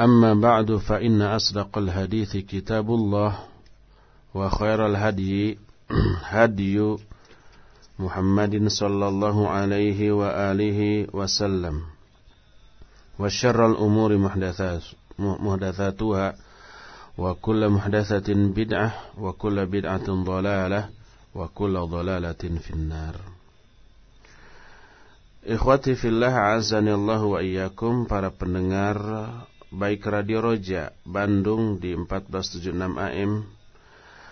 أما بعد فإن أصدق الحديث كتاب الله وخير الهدي هدي محمد صلى الله عليه وآله وسلم وشر الأمور محدثات محدثاتها وكل محدثة بدعة وكل بدعة ضلالة وكل ضلالة في النار Ikhwati fillah azani Allah wa iyyakum para pendengar baik Radio Roja Bandung di 1476 AM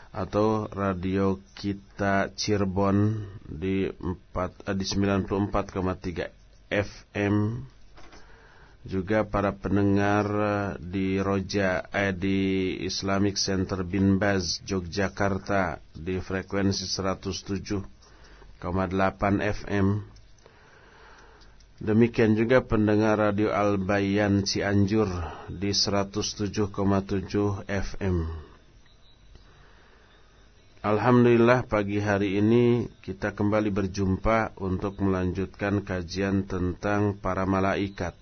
atau Radio Kita Cirebon di 4 di 94,3 FM juga para pendengar di Roja eh, di Islamic Center Bin Baz Yogyakarta di frekuensi 107,8 FM Demikian juga pendengar Radio Al-Bayan Cianjur di 107,7 FM. Alhamdulillah pagi hari ini kita kembali berjumpa untuk melanjutkan kajian tentang para malaikat.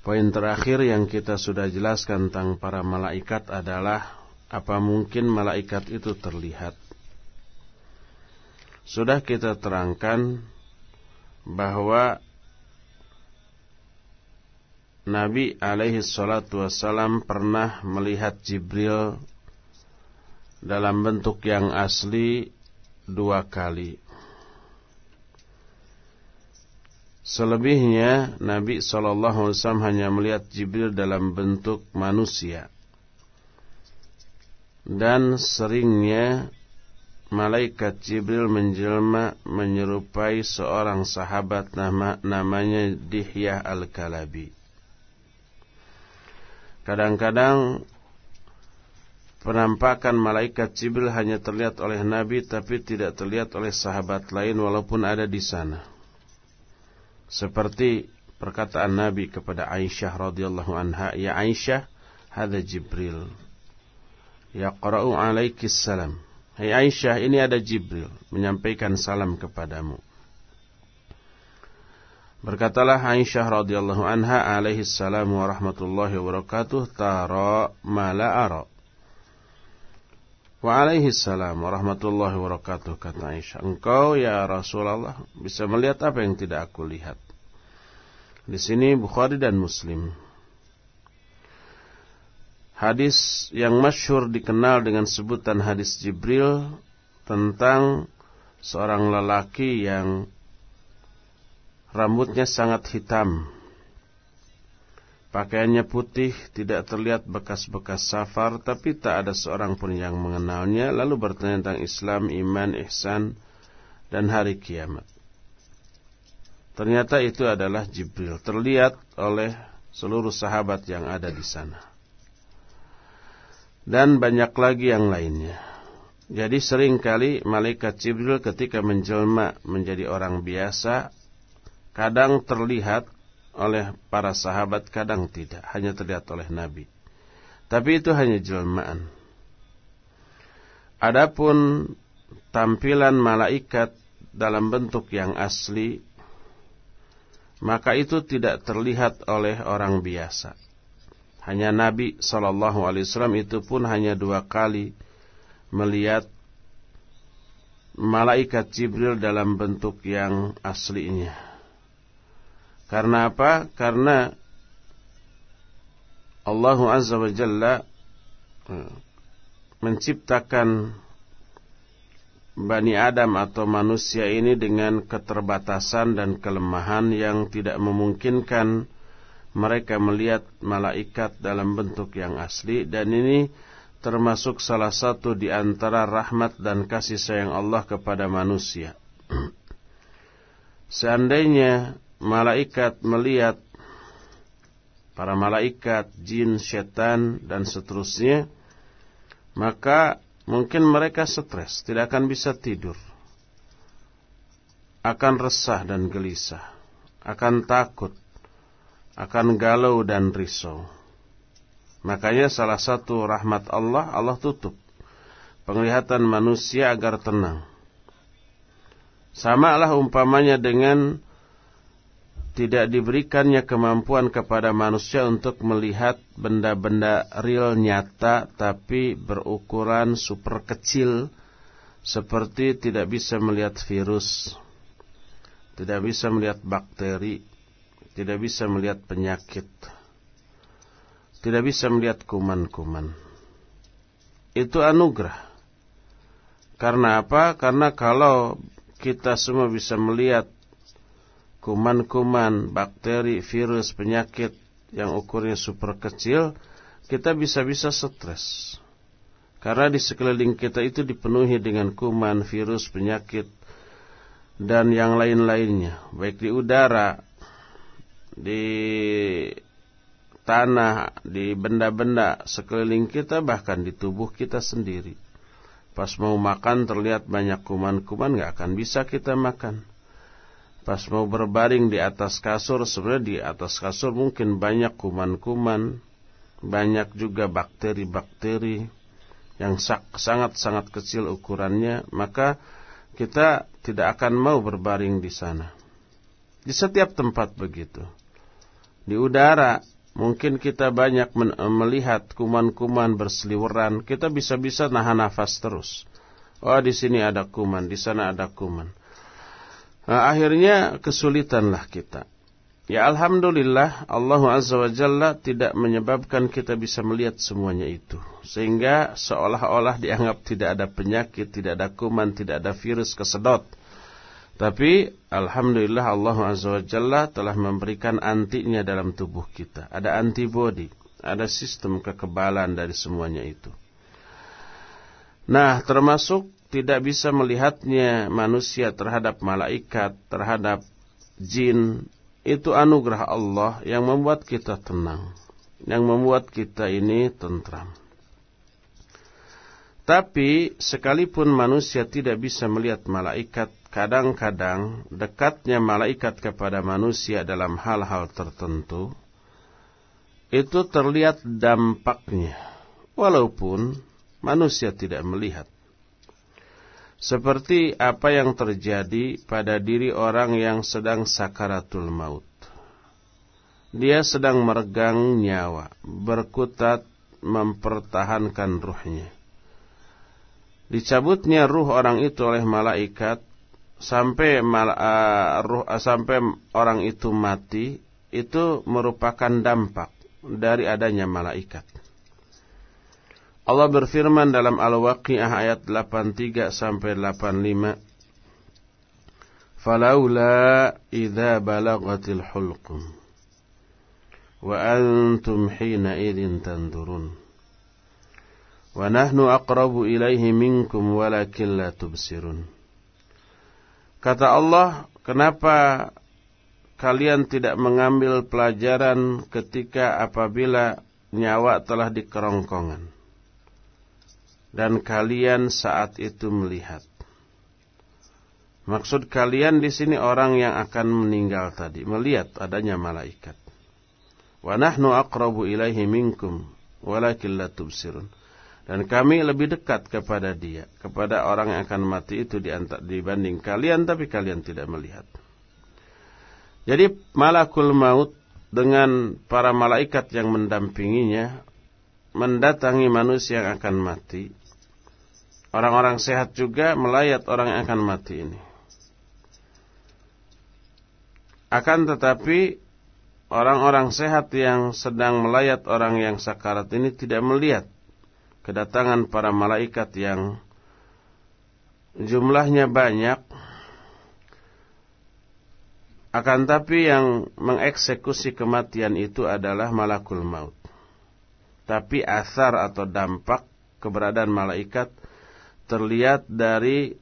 Poin terakhir yang kita sudah jelaskan tentang para malaikat adalah apa mungkin malaikat itu terlihat. Sudah kita terangkan bahwa Nabi alaihi salatu wassalam pernah melihat Jibril dalam bentuk yang asli dua kali. Selebihnya Nabi SAW hanya melihat Jibril dalam bentuk manusia. Dan seringnya malaikat Jibril menjelma menyerupai seorang sahabat nama, namanya Dihyah Al-Kalabi. Kadang-kadang penampakan malaikat Jibril hanya terlihat oleh Nabi tapi tidak terlihat oleh sahabat lain walaupun ada di sana. Seperti perkataan Nabi kepada Aisyah radhiyallahu anha, "Ya Aisyah, hadza Jibril. Yaqra'u 'alaikis salam." Hai Aisyah, ini ada Jibril menyampaikan salam kepadamu. Berkatalah Aisyah radhiyallahu anha alaihi salam wa rahmatullahi wa barakatuh tara mala ara. Wa alaihi salam wa rahmatullahi wa barakatuh kata Aisyah. Engkau ya Rasulullah bisa melihat apa yang tidak aku lihat. Di sini Bukhari dan Muslim Hadis yang masyhur dikenal dengan sebutan hadis Jibril tentang seorang lelaki yang rambutnya sangat hitam. Pakaiannya putih, tidak terlihat bekas-bekas safar, tapi tak ada seorang pun yang mengenalnya, lalu bertanya tentang Islam, iman, ihsan, dan hari kiamat. Ternyata itu adalah Jibril, terlihat oleh seluruh sahabat yang ada di sana dan banyak lagi yang lainnya. Jadi sering kali malaikat Jibril ketika menjelma menjadi orang biasa kadang terlihat oleh para sahabat, kadang tidak, hanya terlihat oleh Nabi. Tapi itu hanya jelmaan. Adapun tampilan malaikat dalam bentuk yang asli, maka itu tidak terlihat oleh orang biasa. Hanya Nabi Wasallam itu pun hanya dua kali melihat malaikat Jibril dalam bentuk yang aslinya. Karena apa? Karena Allah Azza wa Jalla eh, menciptakan Bani Adam atau manusia ini dengan keterbatasan dan kelemahan yang tidak memungkinkan mereka melihat malaikat dalam bentuk yang asli dan ini termasuk salah satu di antara rahmat dan kasih sayang Allah kepada manusia. Seandainya malaikat melihat para malaikat, jin, setan dan seterusnya, maka mungkin mereka stres, tidak akan bisa tidur. Akan resah dan gelisah, akan takut akan galau dan risau. Makanya salah satu rahmat Allah, Allah tutup penglihatan manusia agar tenang. Sama lah umpamanya dengan tidak diberikannya kemampuan kepada manusia untuk melihat benda-benda real nyata tapi berukuran super kecil seperti tidak bisa melihat virus, tidak bisa melihat bakteri, tidak bisa melihat penyakit, tidak bisa melihat kuman-kuman. Itu anugerah. Karena apa? Karena kalau kita semua bisa melihat kuman-kuman, bakteri, virus, penyakit yang ukurnya super kecil, kita bisa-bisa stres. Karena di sekeliling kita itu dipenuhi dengan kuman, virus, penyakit, dan yang lain-lainnya. Baik di udara, di tanah, di benda-benda sekeliling kita, bahkan di tubuh kita sendiri. Pas mau makan terlihat banyak kuman-kuman, gak akan bisa kita makan. Pas mau berbaring di atas kasur, sebenarnya di atas kasur mungkin banyak kuman-kuman, banyak juga bakteri-bakteri yang sangat-sangat kecil ukurannya, maka kita tidak akan mau berbaring di sana. Di setiap tempat begitu. Di udara mungkin kita banyak melihat kuman-kuman berseliweran, kita bisa-bisa nahan nafas terus. Oh di sini ada kuman, di sana ada kuman. Nah, akhirnya kesulitanlah kita. Ya Alhamdulillah Allah Azza wa Jalla tidak menyebabkan kita bisa melihat semuanya itu. Sehingga seolah-olah dianggap tidak ada penyakit, tidak ada kuman, tidak ada virus kesedot. Tapi Alhamdulillah Allah Azza wa Jalla telah memberikan antinya dalam tubuh kita. Ada antibody, ada sistem kekebalan dari semuanya itu. Nah termasuk tidak bisa melihatnya manusia terhadap malaikat, terhadap jin. Itu anugerah Allah yang membuat kita tenang. Yang membuat kita ini tentram. Tapi sekalipun manusia tidak bisa melihat malaikat, kadang-kadang dekatnya malaikat kepada manusia dalam hal-hal tertentu itu terlihat dampaknya walaupun manusia tidak melihat. Seperti apa yang terjadi pada diri orang yang sedang sakaratul maut. Dia sedang meregang nyawa berkutat mempertahankan ruhnya. Dicabutnya ruh orang itu oleh malaikat sampai mal, uh, ruh, uh, sampai orang itu mati itu merupakan dampak dari adanya malaikat. Allah berfirman dalam Al-Waqiah ayat 83 sampai 85 Falaula idza balagatil hulqum wa antum hina idin tandurun wa nahnu aqrabu ilaihi minkum walakin la tubsirun Kata Allah, kenapa kalian tidak mengambil pelajaran ketika apabila nyawa telah di kerongkongan dan kalian saat itu melihat. Maksud kalian di sini orang yang akan meninggal tadi melihat adanya malaikat. Wa nahnu aqrabu ilaihi minkum walakin. Dan kami lebih dekat kepada dia, kepada orang yang akan mati itu dibanding kalian, tapi kalian tidak melihat. Jadi malakul maut dengan para malaikat yang mendampinginya mendatangi manusia yang akan mati. Orang-orang sehat juga melayat orang yang akan mati ini. Akan tetapi orang-orang sehat yang sedang melayat orang yang sakarat ini tidak melihat kedatangan para malaikat yang jumlahnya banyak akan tapi yang mengeksekusi kematian itu adalah malakul maut. Tapi asar atau dampak keberadaan malaikat terlihat dari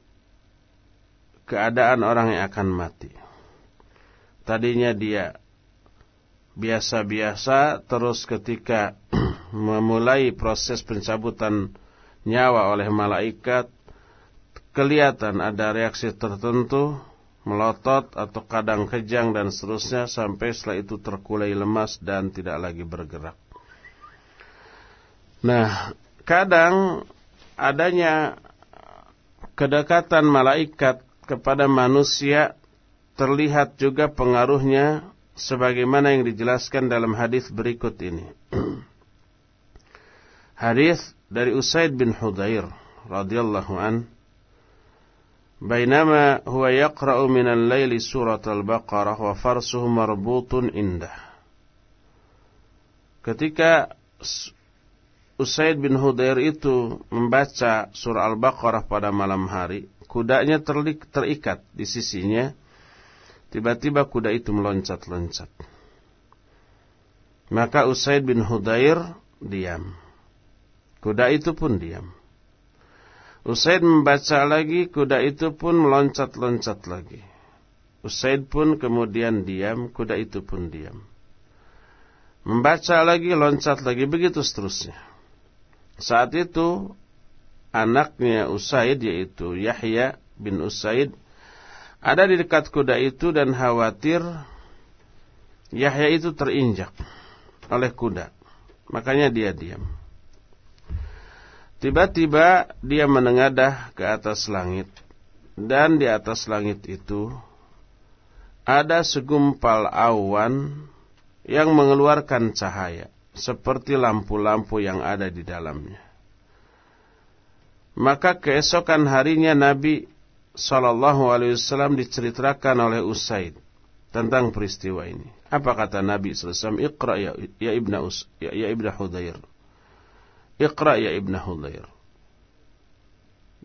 keadaan orang yang akan mati. Tadinya dia biasa-biasa terus ketika memulai proses pencabutan nyawa oleh malaikat kelihatan ada reaksi tertentu melotot atau kadang kejang dan seterusnya sampai setelah itu terkulai lemas dan tidak lagi bergerak. Nah, kadang adanya kedekatan malaikat kepada manusia terlihat juga pengaruhnya sebagaimana yang dijelaskan dalam hadis berikut ini. Hadis dari Usaid bin Hudair radhiyallahu an Bainama huwa yaqra'u min al-laili surat al-Baqarah wa farsuhu marbutun indah Ketika Usaid bin Hudair itu membaca surah Al-Baqarah pada malam hari, kudanya terlik, terikat di sisinya. Tiba-tiba kuda itu meloncat-loncat. Maka Usaid bin Hudair diam. Kuda itu pun diam. Usaid membaca lagi, kuda itu pun meloncat-loncat lagi. Usaid pun kemudian diam, kuda itu pun diam. Membaca lagi, loncat lagi, begitu seterusnya. Saat itu, anaknya Usaid, yaitu Yahya bin Usaid, ada di dekat kuda itu dan khawatir Yahya itu terinjak oleh kuda. Makanya dia diam. Tiba-tiba dia menengadah ke atas langit. Dan di atas langit itu ada segumpal awan yang mengeluarkan cahaya. Seperti lampu-lampu yang ada di dalamnya. Maka keesokan harinya Nabi Wasallam diceritakan oleh Usaid tentang peristiwa ini. Apa kata Nabi SAW? Iqra ya, ya ibna Us, ya, ya ibna Hudair. Iqra ya Ibn Hudair.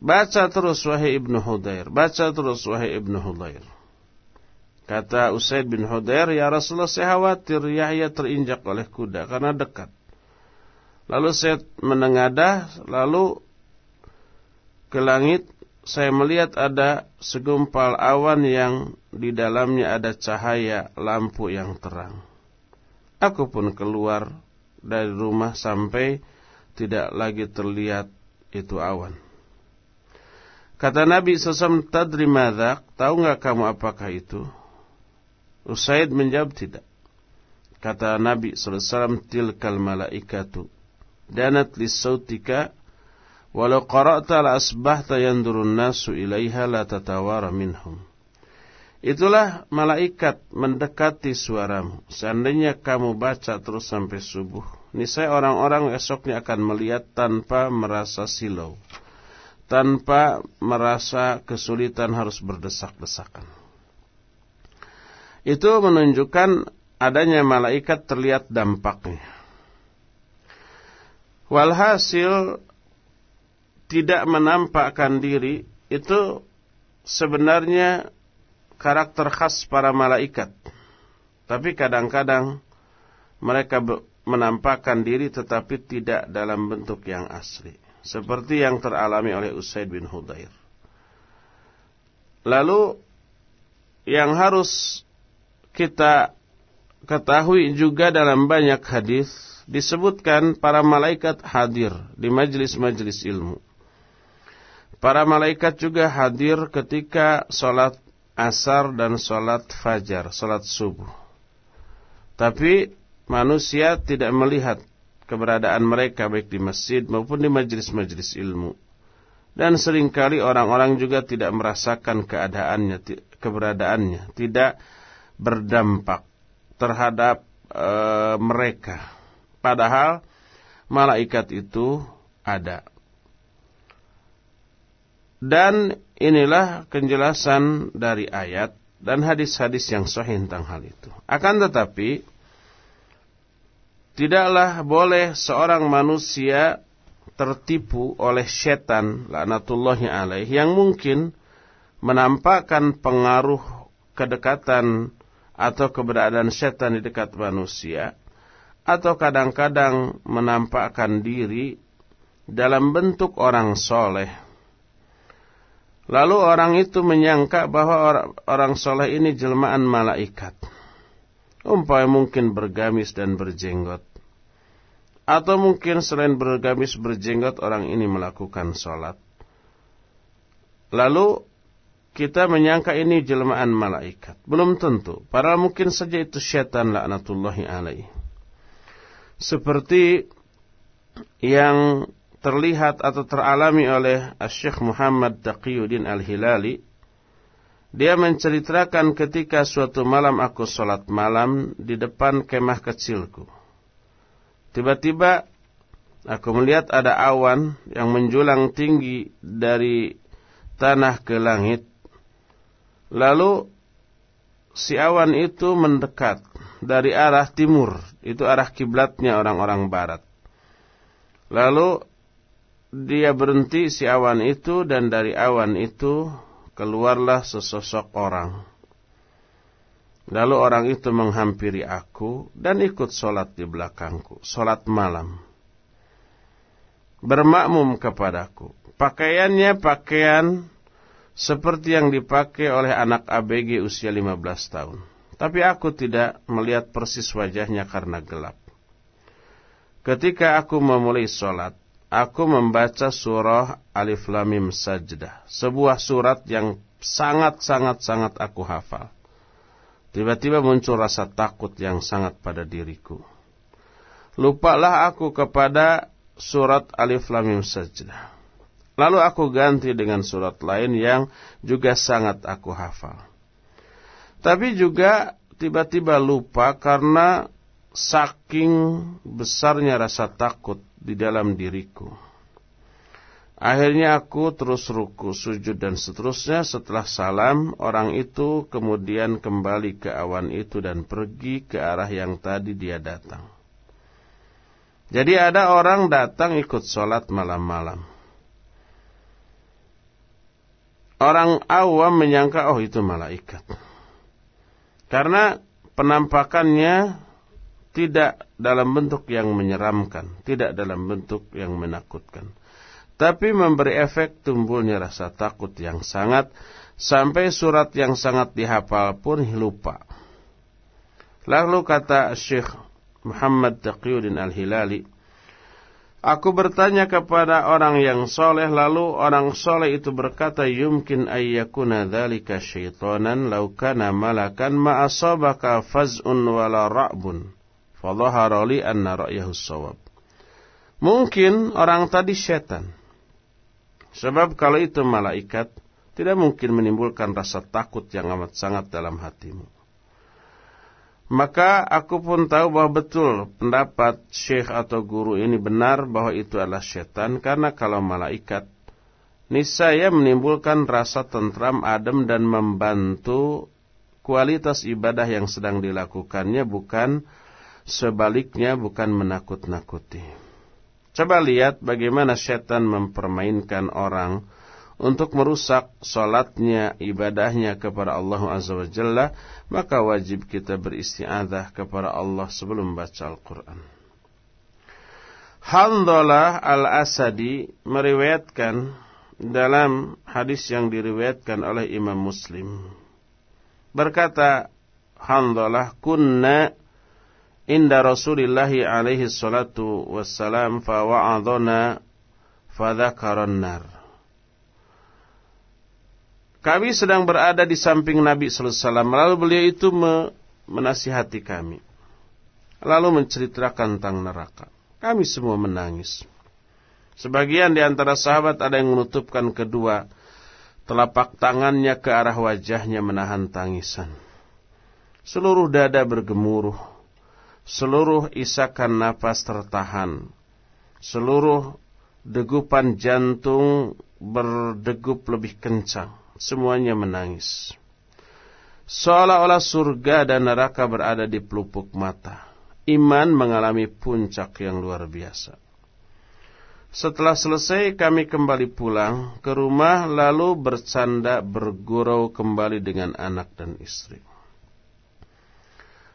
Baca terus wahai Ibn Hudair. Baca terus wahai Ibn Hudair. Kata Usaid bin Hudair, Ya Rasulullah saya khawatir Yahya terinjak oleh kuda karena dekat. Lalu saya menengadah, lalu ke langit saya melihat ada segumpal awan yang di dalamnya ada cahaya lampu yang terang. Aku pun keluar dari rumah sampai tidak lagi terlihat itu awan. Kata Nabi SAW, Tadri madhak, tahu nggak kamu apakah itu? Usaid menjawab tidak. Kata Nabi SAW, Tilkal malaikatu, danat lisautika, walau qara'ta la asbahta yandurun nasu ilaiha la tatawara minhum. Itulah malaikat mendekati suaramu. Seandainya kamu baca terus sampai subuh, niscaya orang-orang esoknya akan melihat tanpa merasa silau, tanpa merasa kesulitan harus berdesak-desakan. Itu menunjukkan adanya malaikat terlihat dampaknya. Walhasil tidak menampakkan diri itu sebenarnya karakter khas para malaikat. Tapi kadang-kadang mereka menampakkan diri tetapi tidak dalam bentuk yang asli. Seperti yang teralami oleh Usaid bin Hudair. Lalu yang harus kita ketahui juga dalam banyak hadis disebutkan para malaikat hadir di majelis-majelis ilmu. Para malaikat juga hadir ketika sholat asar dan sholat fajar, sholat subuh. Tapi manusia tidak melihat keberadaan mereka baik di masjid maupun di majelis-majelis ilmu. Dan sering kali orang-orang juga tidak merasakan keadaannya, keberadaannya, tidak berdampak terhadap e, mereka. Padahal malaikat itu ada. Dan inilah penjelasan dari ayat dan hadis-hadis yang sahih tentang hal itu. Akan tetapi, tidaklah boleh seorang manusia tertipu oleh setan laknatullahi alaih yang mungkin menampakkan pengaruh kedekatan atau keberadaan setan di dekat manusia atau kadang-kadang menampakkan diri dalam bentuk orang soleh. Lalu orang itu menyangka bahwa orang, orang soleh ini jelmaan malaikat. Umpamanya mungkin bergamis dan berjenggot. Atau mungkin selain bergamis berjenggot orang ini melakukan sholat. Lalu kita menyangka ini jelmaan malaikat. Belum tentu. Padahal mungkin saja itu syaitan laknatullahi alaih. Seperti yang terlihat atau teralami oleh Syekh Muhammad Taqiyuddin Al-Hilali. Dia menceritakan ketika suatu malam aku sholat malam di depan kemah kecilku. Tiba-tiba aku melihat ada awan yang menjulang tinggi dari tanah ke langit. Lalu si awan itu mendekat dari arah timur, itu arah kiblatnya orang-orang barat. Lalu dia berhenti si awan itu dan dari awan itu keluarlah sesosok orang. Lalu orang itu menghampiri aku dan ikut sholat di belakangku, sholat malam. Bermakmum kepadaku. Pakaiannya pakaian seperti yang dipakai oleh anak ABG usia 15 tahun. Tapi aku tidak melihat persis wajahnya karena gelap. Ketika aku memulai sholat, aku membaca surah Alif Lamim Sajdah. Sebuah surat yang sangat-sangat-sangat aku hafal. Tiba-tiba muncul rasa takut yang sangat pada diriku. Lupalah aku kepada surat Alif Lam Mim Sajdah. Lalu aku ganti dengan surat lain yang juga sangat aku hafal. Tapi juga tiba-tiba lupa karena saking besarnya rasa takut di dalam diriku. Akhirnya aku terus ruku, sujud dan seterusnya setelah salam orang itu kemudian kembali ke awan itu dan pergi ke arah yang tadi dia datang. Jadi ada orang datang ikut sholat malam-malam. Orang awam menyangka oh itu malaikat. Karena penampakannya tidak dalam bentuk yang menyeramkan, tidak dalam bentuk yang menakutkan tapi memberi efek tumbuhnya rasa takut yang sangat sampai surat yang sangat dihafal pun lupa. Lalu kata Syekh Muhammad Taqiyuddin Al-Hilali, Aku bertanya kepada orang yang soleh lalu orang soleh itu berkata yumkin ayyakuna dhalika syaitanan law kana malakan ma asabaka faz'un wala ra'bun fadhahara anna ra'yahu sawab. Mungkin orang tadi syaitan Sebab kalau itu malaikat, tidak mungkin menimbulkan rasa takut yang amat sangat dalam hatimu. Maka aku pun tahu bahwa betul pendapat syekh atau guru ini benar bahwa itu adalah setan karena kalau malaikat niscaya menimbulkan rasa tentram, adem dan membantu kualitas ibadah yang sedang dilakukannya bukan sebaliknya bukan menakut-nakuti. Coba lihat bagaimana setan mempermainkan orang untuk merusak solatnya, ibadahnya kepada Allah Azza wa Jalla, maka wajib kita beristiadah kepada Allah sebelum baca Al-Quran. Handalah Al-Asadi meriwayatkan dalam hadis yang diriwayatkan oleh Imam Muslim. Berkata Handalah, kunna inda Rasulillahi alaihi salatu wassalam fa wa'adhana fadzakaran nar. Kami sedang berada di samping Nabi sallallahu alaihi wasallam lalu beliau itu menasihati kami. Lalu menceritakan tentang neraka. Kami semua menangis. Sebagian di antara sahabat ada yang menutupkan kedua telapak tangannya ke arah wajahnya menahan tangisan. Seluruh dada bergemuruh, seluruh isakan napas tertahan, seluruh degupan jantung berdegup lebih kencang, semuanya menangis. Seolah-olah surga dan neraka berada di pelupuk mata. Iman mengalami puncak yang luar biasa. Setelah selesai kami kembali pulang ke rumah lalu bercanda bergurau kembali dengan anak dan istri.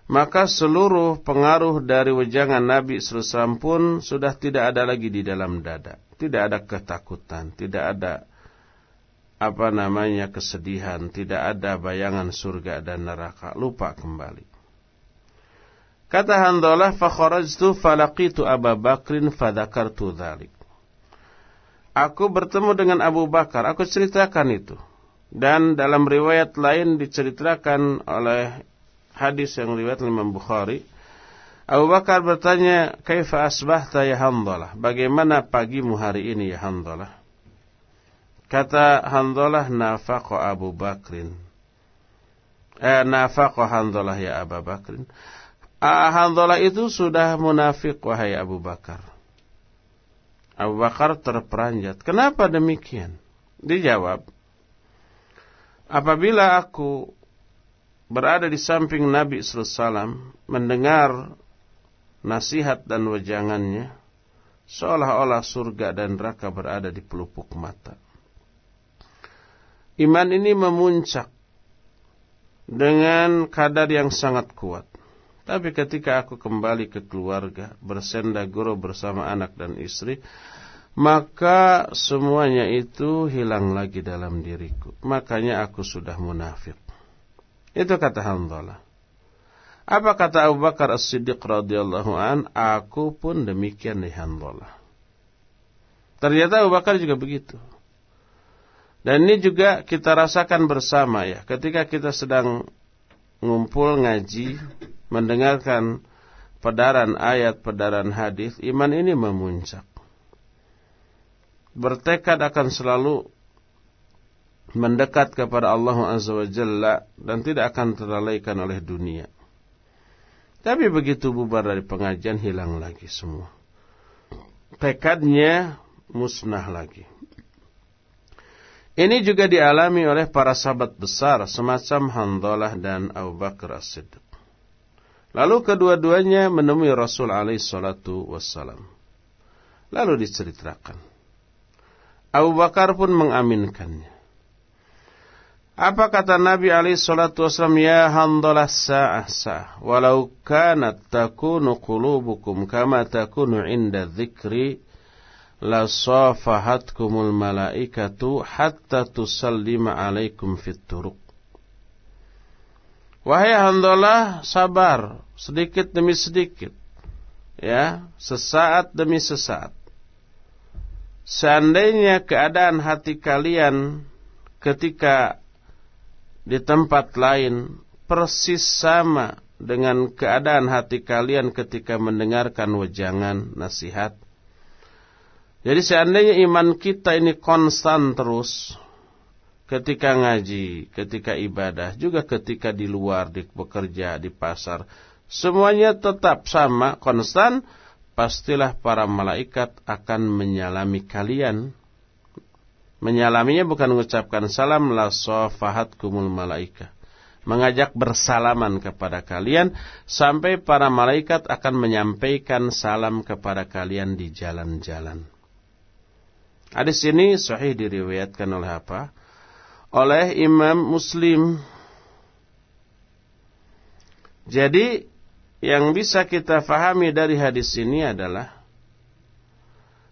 Maka seluruh pengaruh dari wejangan Nabi SAW pun sudah tidak ada lagi di dalam dada. Tidak ada ketakutan, tidak ada apa namanya kesedihan, tidak ada bayangan surga dan neraka. Lupa kembali. Kata Handalah, "Fakharajtu falaqitu Abu Bakrin fadzakartu dzalik." Aku bertemu dengan Abu Bakar, aku ceritakan itu. Dan dalam riwayat lain diceritakan oleh hadis yang riwayat Imam Bukhari. Abu Bakar bertanya, "Kaifa asbahta ya Handalah? Bagaimana pagimu hari ini ya Handalah?" Kata Handalah, "Nafaqa Abu Bakrin." Eh, nafaqa Handalah ya Abu Bakrin. Ah, Handalah itu sudah munafik wahai Abu Bakar. Abu Bakar terperanjat. Kenapa demikian? Dijawab, apabila aku berada di samping Nabi SAW, mendengar nasihat dan wejangannya, seolah-olah surga dan neraka berada di pelupuk mata. Iman ini memuncak dengan kadar yang sangat kuat. Tapi ketika aku kembali ke keluarga, bersenda guru bersama anak dan istri, maka semuanya itu hilang lagi dalam diriku. Makanya aku sudah munafik. Itu kata Hanzalah. Apa kata Abu Bakar As-Siddiq radhiyallahu an? Aku pun demikian di Hanzalah. Ternyata Abu Bakar juga begitu. Dan ini juga kita rasakan bersama ya. Ketika kita sedang ngumpul ngaji, mendengarkan pedaran ayat, pedaran hadis, iman ini memuncak. Bertekad akan selalu mendekat kepada Allah Azza wa Jalla dan tidak akan terlalaikan oleh dunia. Tapi begitu bubar dari pengajian hilang lagi semua. Tekadnya musnah lagi. Ini juga dialami oleh para sahabat besar semacam Handalah dan Abu Bakar As-Siddiq. Lalu kedua-duanya menemui Rasul alaihi salatu wassalam. Lalu diceritakan. Abu Bakar pun mengaminkannya. Apa kata Nabi alaihi salatu wassalam? Ya handalah sa'ah sa'ah. Walau kanat takunu qulubukum kama takunu inda dhikri. La safahatkumul malaikatu hatta tusallima alaikum fit turuq. Wahai handalah sabar sedikit demi sedikit. Ya, sesaat demi sesaat. Seandainya keadaan hati kalian ketika di tempat lain persis sama dengan keadaan hati kalian ketika mendengarkan wejangan nasihat. Jadi seandainya iman kita ini konstan terus ketika ngaji, ketika ibadah, juga ketika di luar, di bekerja, di pasar, semuanya tetap sama, konstan, pastilah para malaikat akan menyalami kalian. Menyalaminya bukan mengucapkan salam la kumul malaika. Mengajak bersalaman kepada kalian sampai para malaikat akan menyampaikan salam kepada kalian di jalan-jalan. Hadis ini sahih diriwayatkan oleh apa? Oleh Imam Muslim. Jadi yang bisa kita fahami dari hadis ini adalah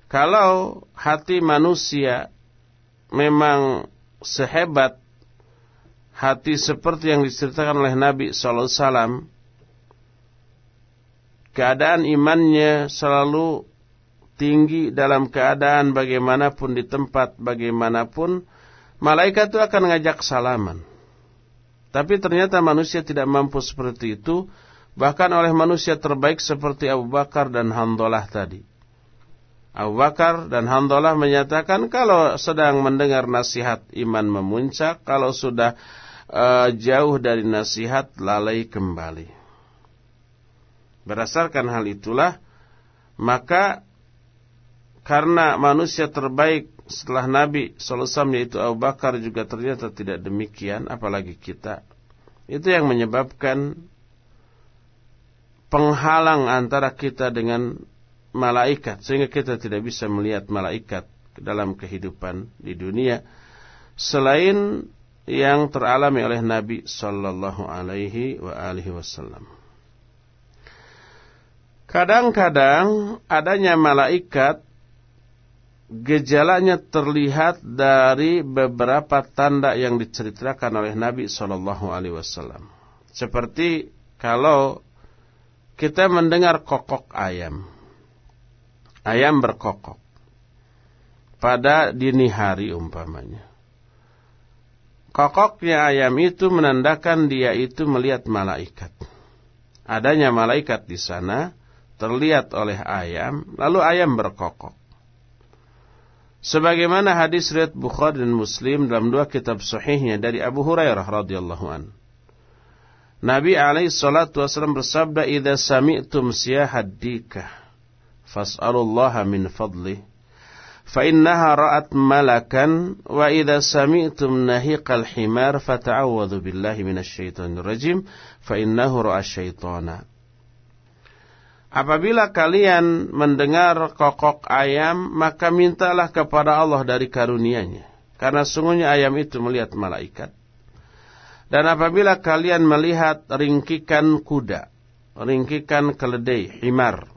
kalau hati manusia memang sehebat hati seperti yang diceritakan oleh Nabi sallallahu alaihi wasallam keadaan imannya selalu tinggi dalam keadaan bagaimanapun di tempat bagaimanapun malaikat itu akan ngajak salaman tapi ternyata manusia tidak mampu seperti itu Bahkan oleh manusia terbaik seperti Abu Bakar dan Handalah tadi. Abu Bakar dan Handalah menyatakan kalau sedang mendengar nasihat iman memuncak, kalau sudah uh, jauh dari nasihat lalai kembali. Berdasarkan hal itulah, maka karena manusia terbaik setelah Nabi SAW yaitu Abu Bakar juga ternyata tidak demikian, apalagi kita. Itu yang menyebabkan penghalang antara kita dengan malaikat sehingga kita tidak bisa melihat malaikat dalam kehidupan di dunia selain yang teralami oleh Nabi sallallahu alaihi wasallam. Kadang-kadang adanya malaikat gejalanya terlihat dari beberapa tanda yang diceritakan oleh Nabi sallallahu alaihi wasallam. Seperti kalau kita mendengar kokok ayam ayam berkokok pada dini hari umpamanya. Kokoknya ayam itu menandakan dia itu melihat malaikat. Adanya malaikat di sana terlihat oleh ayam, lalu ayam berkokok. Sebagaimana hadis riwayat Bukhari dan Muslim dalam dua kitab sahihnya dari Abu Hurairah radhiyallahu an. Nabi alaihi salatu wasallam bersabda, "Idza sami'tum siyahad dikah" fas'alullaha min fadli fa innaha ra'at malakan wa idza sami'tum nahiqal himar fata'awwadhu billahi minasyaitonir rajim fa innahu ra'a syaitana Apabila kalian mendengar kokok ayam, maka mintalah kepada Allah dari karunianya. Karena sungguhnya ayam itu melihat malaikat. Dan apabila kalian melihat ringkikan kuda, ringkikan keledai, himar,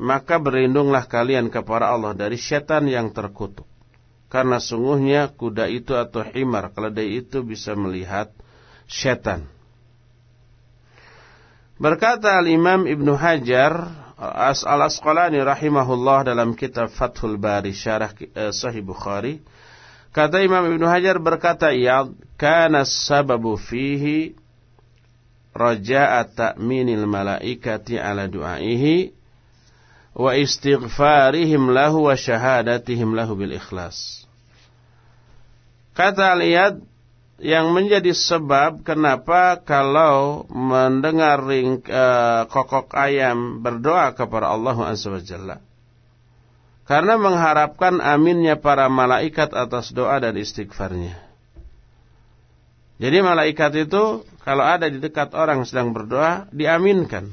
maka berlindunglah kalian kepada Allah dari setan yang terkutuk. Karena sungguhnya kuda itu atau himar keledai itu bisa melihat setan. Berkata al-Imam Ibnu Hajar Al-Asqalani rahimahullah dalam kitab Fathul Bari syarah eh, Sahih Bukhari kata Imam Ibnu Hajar berkata ya kana sababu fihi raja'a ta'minil malaikati ala du'aihi wa istighfarihim lahu wa syahadatihim lahu bil ikhlas. Kata Aliyad yang menjadi sebab kenapa kalau mendengar ring, uh, kokok ayam berdoa kepada Allah Jalla. Karena mengharapkan aminnya para malaikat atas doa dan istighfarnya. Jadi malaikat itu kalau ada di dekat orang sedang berdoa diaminkan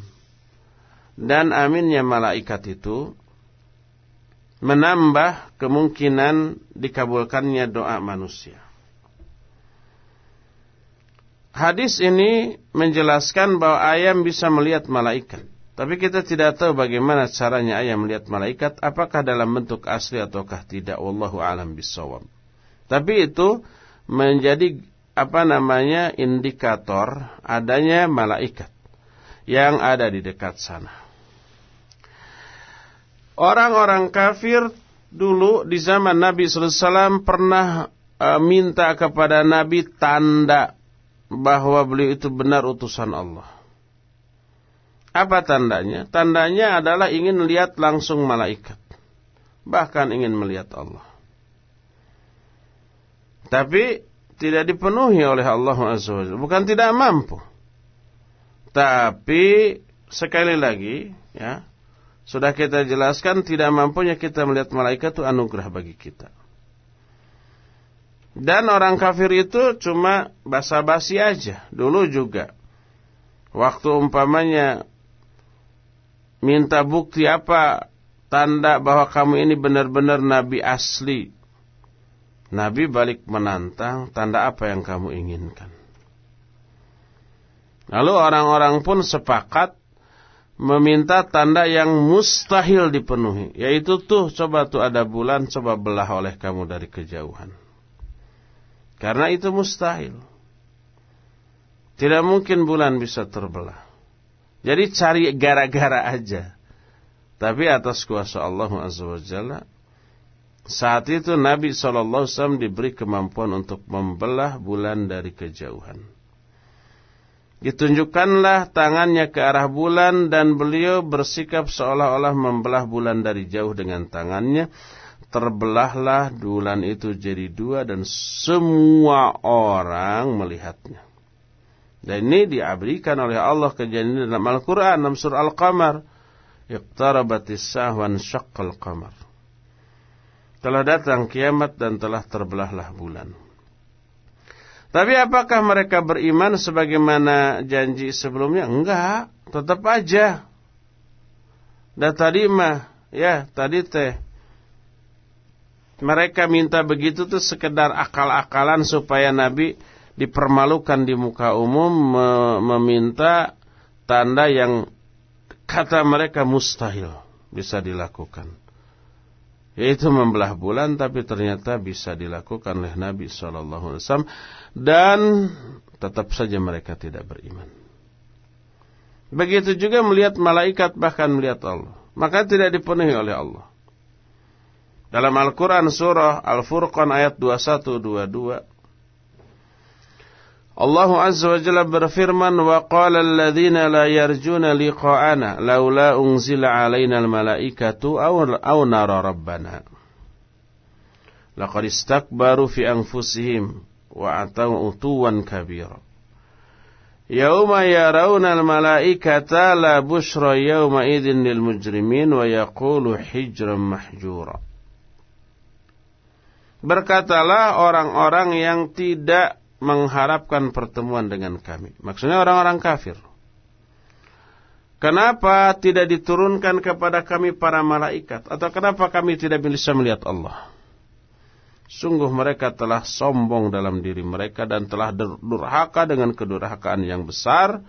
dan aminnya malaikat itu menambah kemungkinan dikabulkannya doa manusia. Hadis ini menjelaskan bahwa ayam bisa melihat malaikat. Tapi kita tidak tahu bagaimana caranya ayam melihat malaikat. Apakah dalam bentuk asli ataukah tidak. Wallahu alam bisawab. Tapi itu menjadi apa namanya indikator adanya malaikat yang ada di dekat sana. Orang-orang kafir dulu di zaman Nabi SAW pernah e, minta kepada Nabi tanda bahwa beliau itu benar utusan Allah. Apa tandanya? Tandanya adalah ingin melihat langsung malaikat. Bahkan ingin melihat Allah. Tapi tidak dipenuhi oleh Allah SWT. Bukan tidak mampu. Tapi sekali lagi ya sudah kita jelaskan tidak mampunya kita melihat malaikat itu anugerah bagi kita. Dan orang kafir itu cuma basa-basi aja. Dulu juga. Waktu umpamanya minta bukti apa tanda bahwa kamu ini benar-benar nabi asli. Nabi balik menantang tanda apa yang kamu inginkan. Lalu orang-orang pun sepakat meminta tanda yang mustahil dipenuhi. Yaitu tuh coba tuh ada bulan coba belah oleh kamu dari kejauhan. Karena itu mustahil. Tidak mungkin bulan bisa terbelah. Jadi cari gara-gara aja. Tapi atas kuasa Allah Azza Jalla, saat itu Nabi SAW diberi kemampuan untuk membelah bulan dari kejauhan. Ditunjukkanlah tangannya ke arah bulan dan beliau bersikap seolah-olah membelah bulan dari jauh dengan tangannya. Terbelahlah bulan itu jadi dua dan semua orang melihatnya. Dan ini diabadikan oleh Allah kejadian dalam Al-Quran dalam surah Al-Qamar. Iqtarabatis sahwan syaqqal qamar. Telah datang kiamat dan telah terbelahlah bulan. Tapi apakah mereka beriman sebagaimana janji sebelumnya? Enggak, tetap aja. Dan tadi mah, ya tadi teh. Mereka minta begitu tuh sekedar akal-akalan supaya Nabi dipermalukan di muka umum meminta tanda yang kata mereka mustahil bisa dilakukan yaitu membelah bulan tapi ternyata bisa dilakukan oleh Nabi SAW dan tetap saja mereka tidak beriman. Begitu juga melihat malaikat bahkan melihat Allah, maka tidak dipenuhi oleh Allah. Dalam Al-Quran surah Al-Furqan ayat 21-22 Allah Azza wa Jalla berfirman alladhina la yarjuna liqa'ana laula unzila alaina almalaikatu aw aw nara rabbana laqad istakbaru fi anfusihim wa ataw utuwan kabira Yauma yarawna almalaikata la bushra yawma idin lil mujrimin wa yaqulu hijran mahjura Berkatalah orang-orang yang tidak mengharapkan pertemuan dengan kami. Maksudnya orang-orang kafir. Kenapa tidak diturunkan kepada kami para malaikat? Atau kenapa kami tidak bisa melihat Allah? Sungguh mereka telah sombong dalam diri mereka dan telah durhaka dengan kedurhakaan yang besar.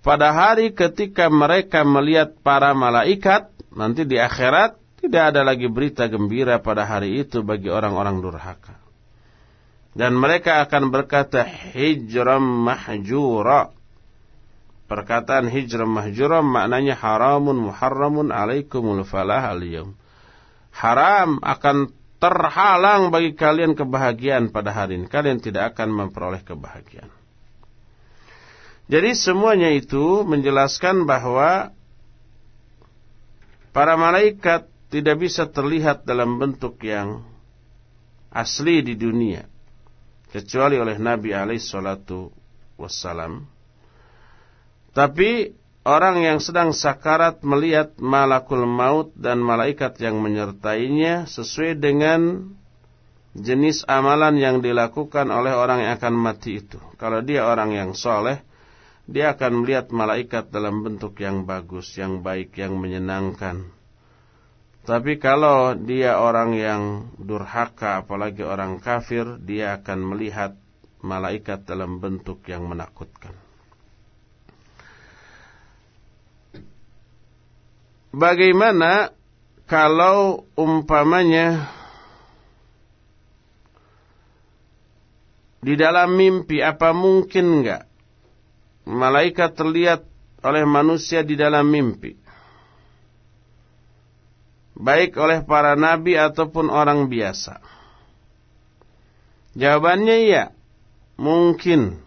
Pada hari ketika mereka melihat para malaikat, nanti di akhirat tidak ada lagi berita gembira pada hari itu bagi orang-orang durhaka. Dan mereka akan berkata hijram mahjura. Perkataan hijram mahjura maknanya haramun muharramun alaikumul falah al Haram akan terhalang bagi kalian kebahagiaan pada hari ini. Kalian tidak akan memperoleh kebahagiaan. Jadi semuanya itu menjelaskan bahwa para malaikat tidak bisa terlihat dalam bentuk yang asli di dunia kecuali oleh Nabi alaihi salatu wassalam. Tapi orang yang sedang sakarat melihat malakul maut dan malaikat yang menyertainya sesuai dengan jenis amalan yang dilakukan oleh orang yang akan mati itu. Kalau dia orang yang soleh, dia akan melihat malaikat dalam bentuk yang bagus, yang baik, yang menyenangkan. Tapi kalau dia orang yang durhaka apalagi orang kafir, dia akan melihat malaikat dalam bentuk yang menakutkan. Bagaimana kalau umpamanya di dalam mimpi apa mungkin enggak malaikat terlihat oleh manusia di dalam mimpi? baik oleh para nabi ataupun orang biasa? Jawabannya iya, mungkin.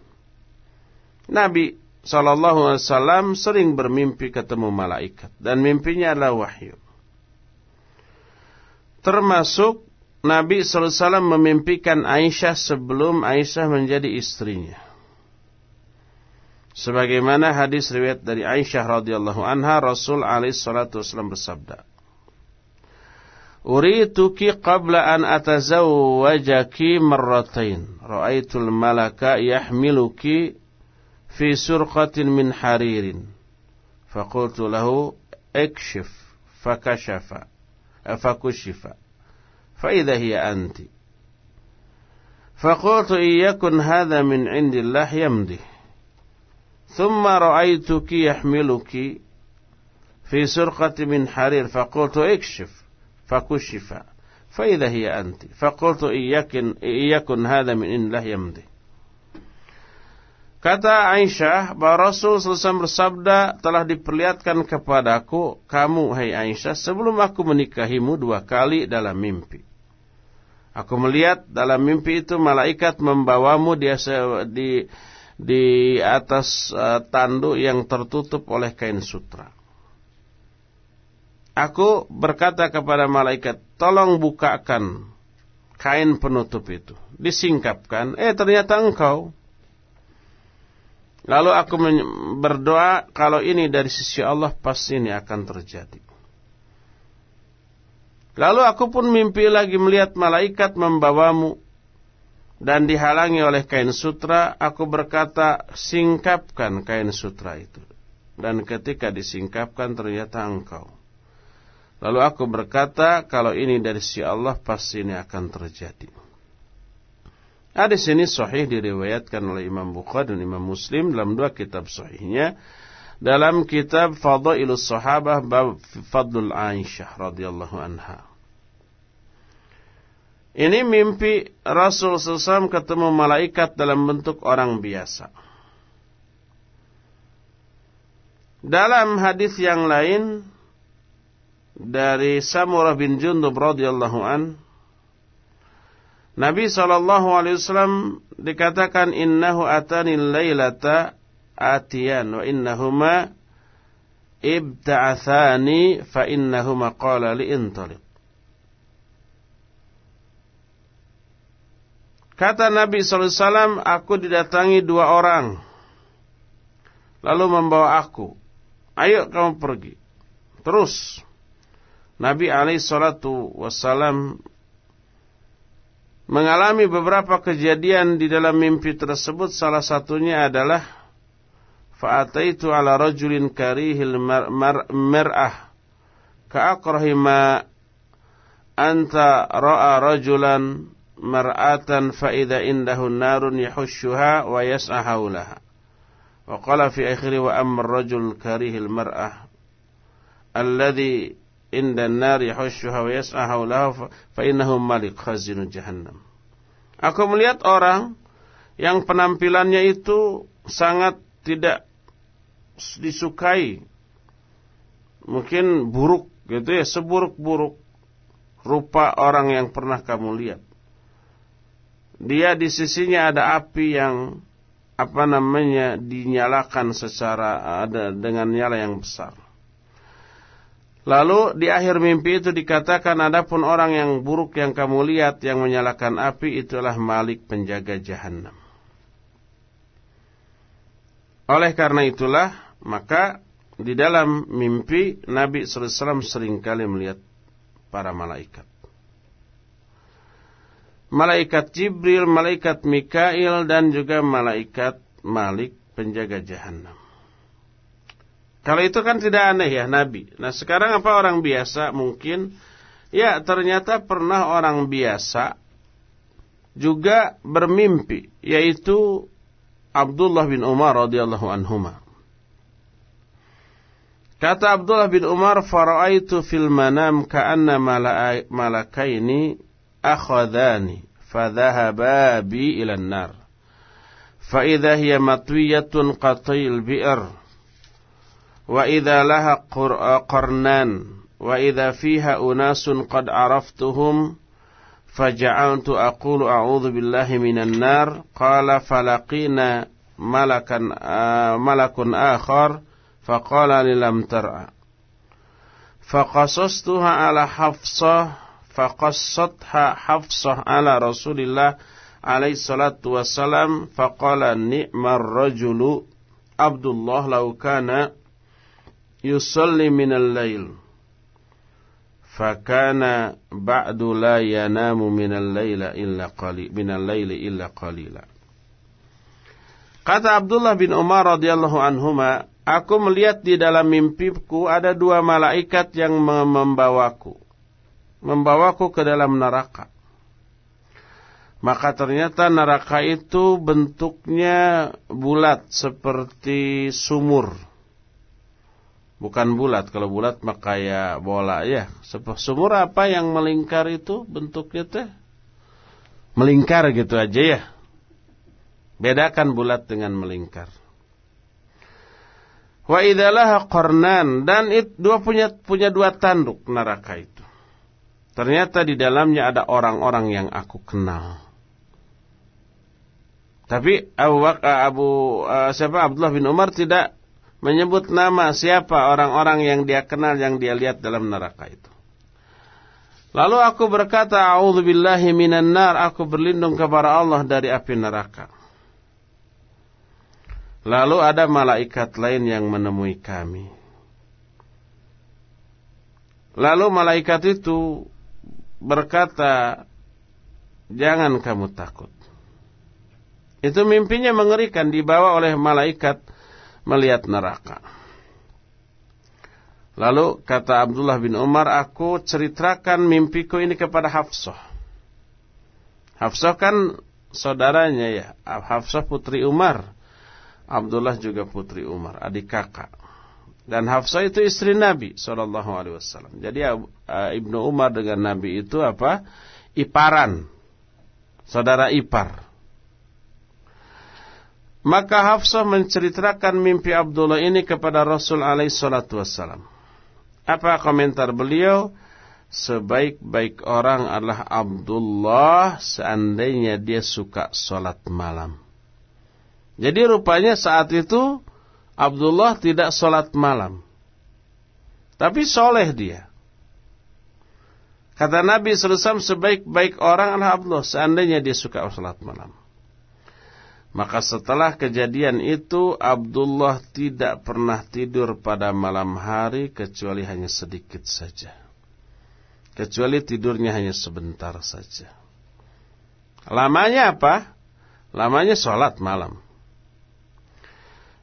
Nabi Shallallahu Alaihi Wasallam sering bermimpi ketemu malaikat dan mimpinya adalah wahyu. Termasuk Nabi Sallallahu Alaihi Wasallam memimpikan Aisyah sebelum Aisyah menjadi istrinya. Sebagaimana hadis riwayat dari Aisyah radhiyallahu anha Rasul alaihi salatu wasallam bersabda Urituki qabla an atazawwajaki marratain. Ra'aitul malaka yahmiluki في سرقة من حرير. فقلت له اكشف فكشف فكشف فإذا هي أنت. فقلت إن يكن هذا من عند الله يمضي. ثم رأيتك يحملك في سرقة من حرير. فقلت اكشف فكشف فإذا هي أنت. فقلت إن يكن, إن يكن هذا من عند الله يمضي. Kata Aisyah bahwa Rasul selesai bersabda telah diperlihatkan kepadaku kamu hai Aisyah sebelum aku menikahimu dua kali dalam mimpi. Aku melihat dalam mimpi itu malaikat membawamu dia di di atas uh, tanduk yang tertutup oleh kain sutra. Aku berkata kepada malaikat, tolong bukakan kain penutup itu. Disingkapkan, eh ternyata engkau. Lalu aku berdoa, kalau ini dari sisi Allah pasti ini akan terjadi. Lalu aku pun mimpi lagi melihat malaikat membawamu dan dihalangi oleh kain sutra, aku berkata, singkapkan kain sutra itu. Dan ketika disingkapkan ternyata engkau. Lalu aku berkata, kalau ini dari si Allah pasti ini akan terjadi. Hadis ini sahih diriwayatkan oleh Imam Bukhari dan Imam Muslim dalam dua kitab sahihnya. Dalam kitab Fadailus Sahabah bab Fadlul Aisyah radhiyallahu anha. Ini mimpi Rasul SAW ketemu malaikat dalam bentuk orang biasa. Dalam hadis yang lain dari Samurah bin Jundub radhiyallahu an Nabi SAW dikatakan innahu atani laylata atiyan wa innahuma ibta'athani fa innahuma qala li intaliq Kata Nabi SAW, aku didatangi dua orang. Lalu membawa aku. Ayo kamu pergi. Terus. Nabi SAW mengalami beberapa kejadian di dalam mimpi tersebut. Salah satunya adalah Fa'ataitu ala rajulin karihil mer'ah Ka'akrahima anta ra'a rajulan mar'atan fa idza indahu narun yahushuha wa yas'a haulaha. Wa qala fi akhiri wa amma ar-rajul karihil mar'ah alladhi yahushuha wa yas'a haulaha fa innahu malik khazinu jahannam. Aku melihat orang yang penampilannya itu sangat tidak disukai. Mungkin buruk gitu ya, seburuk-buruk rupa orang yang pernah kamu lihat dia di sisinya ada api yang apa namanya dinyalakan secara ada dengan nyala yang besar. Lalu di akhir mimpi itu dikatakan adapun orang yang buruk yang kamu lihat yang menyalakan api itulah Malik penjaga jahanam. Oleh karena itulah maka di dalam mimpi Nabi SAW sering kali melihat para malaikat malaikat Jibril, malaikat Mikail dan juga malaikat Malik penjaga jahanam. Kalau itu kan tidak aneh ya Nabi. Nah sekarang apa orang biasa mungkin ya ternyata pernah orang biasa juga bermimpi yaitu Abdullah bin Umar radhiyallahu anhuma. Kata Abdullah bin Umar, "Fara'aitu fil manam ka'anna malakaini akhadhani fadhahaba bi ila an-nar fa idha hiya matwiyatun qatil bi'r wa idha laha qarnan wa idha fiha unasun qad araftuhum faja'altu aqulu a'udzu billahi minan nar qala falaqina malakan malakun akhar faqala li lam tar'a faqasastuha ala hafsah faqassatha Hafsah ala Rasulillah alaihi salatu wassalam faqala ni'mar rajulu Abdullah law kana yusalli min al-lail fakana ba'du la yanamu min al-laila illa qali min al-laili illa qalila Kata Abdullah bin Umar radhiyallahu anhuma aku melihat di dalam mimpiku ada dua malaikat yang membawaku membawaku ke dalam neraka. Maka ternyata neraka itu bentuknya bulat seperti sumur. Bukan bulat, kalau bulat maka ya bola ya. Sumur apa yang melingkar itu bentuknya teh? Melingkar gitu aja ya. Bedakan bulat dengan melingkar. Wa idalah qarnan dan itu dua punya punya dua tanduk neraka itu. Ternyata di dalamnya ada orang-orang yang aku kenal. Tapi Abu Abu uh, siapa Abdullah bin Umar tidak menyebut nama siapa orang-orang yang dia kenal yang dia lihat dalam neraka itu. Lalu aku berkata, "A'udzubillahi minan nar." Aku berlindung kepada Allah dari api neraka. Lalu ada malaikat lain yang menemui kami. Lalu malaikat itu berkata, "Jangan kamu takut." Itu mimpinya mengerikan dibawa oleh malaikat melihat neraka. Lalu kata Abdullah bin Umar, aku ceritakan mimpiku ini kepada Hafsah. Hafsah kan saudaranya ya, Hafsah putri Umar. Abdullah juga putri Umar, adik kakak. Dan Hafsah itu istri Nabi Sallallahu Alaihi Wasallam. Jadi uh, ibnu Umar dengan Nabi itu apa? Iparan, saudara ipar. Maka Hafsah menceritakan mimpi Abdullah ini kepada Rasul alaihi salatu wassalam. Apa komentar beliau? Sebaik-baik orang adalah Abdullah seandainya dia suka sholat malam. Jadi rupanya saat itu Abdullah tidak sholat malam. Tapi soleh dia. Kata Nabi SAW sebaik-baik orang adalah Abdullah seandainya dia suka sholat malam. Maka setelah kejadian itu Abdullah tidak pernah tidur pada malam hari kecuali hanya sedikit saja. Kecuali tidurnya hanya sebentar saja. Lamanya apa? Lamanya sholat malam.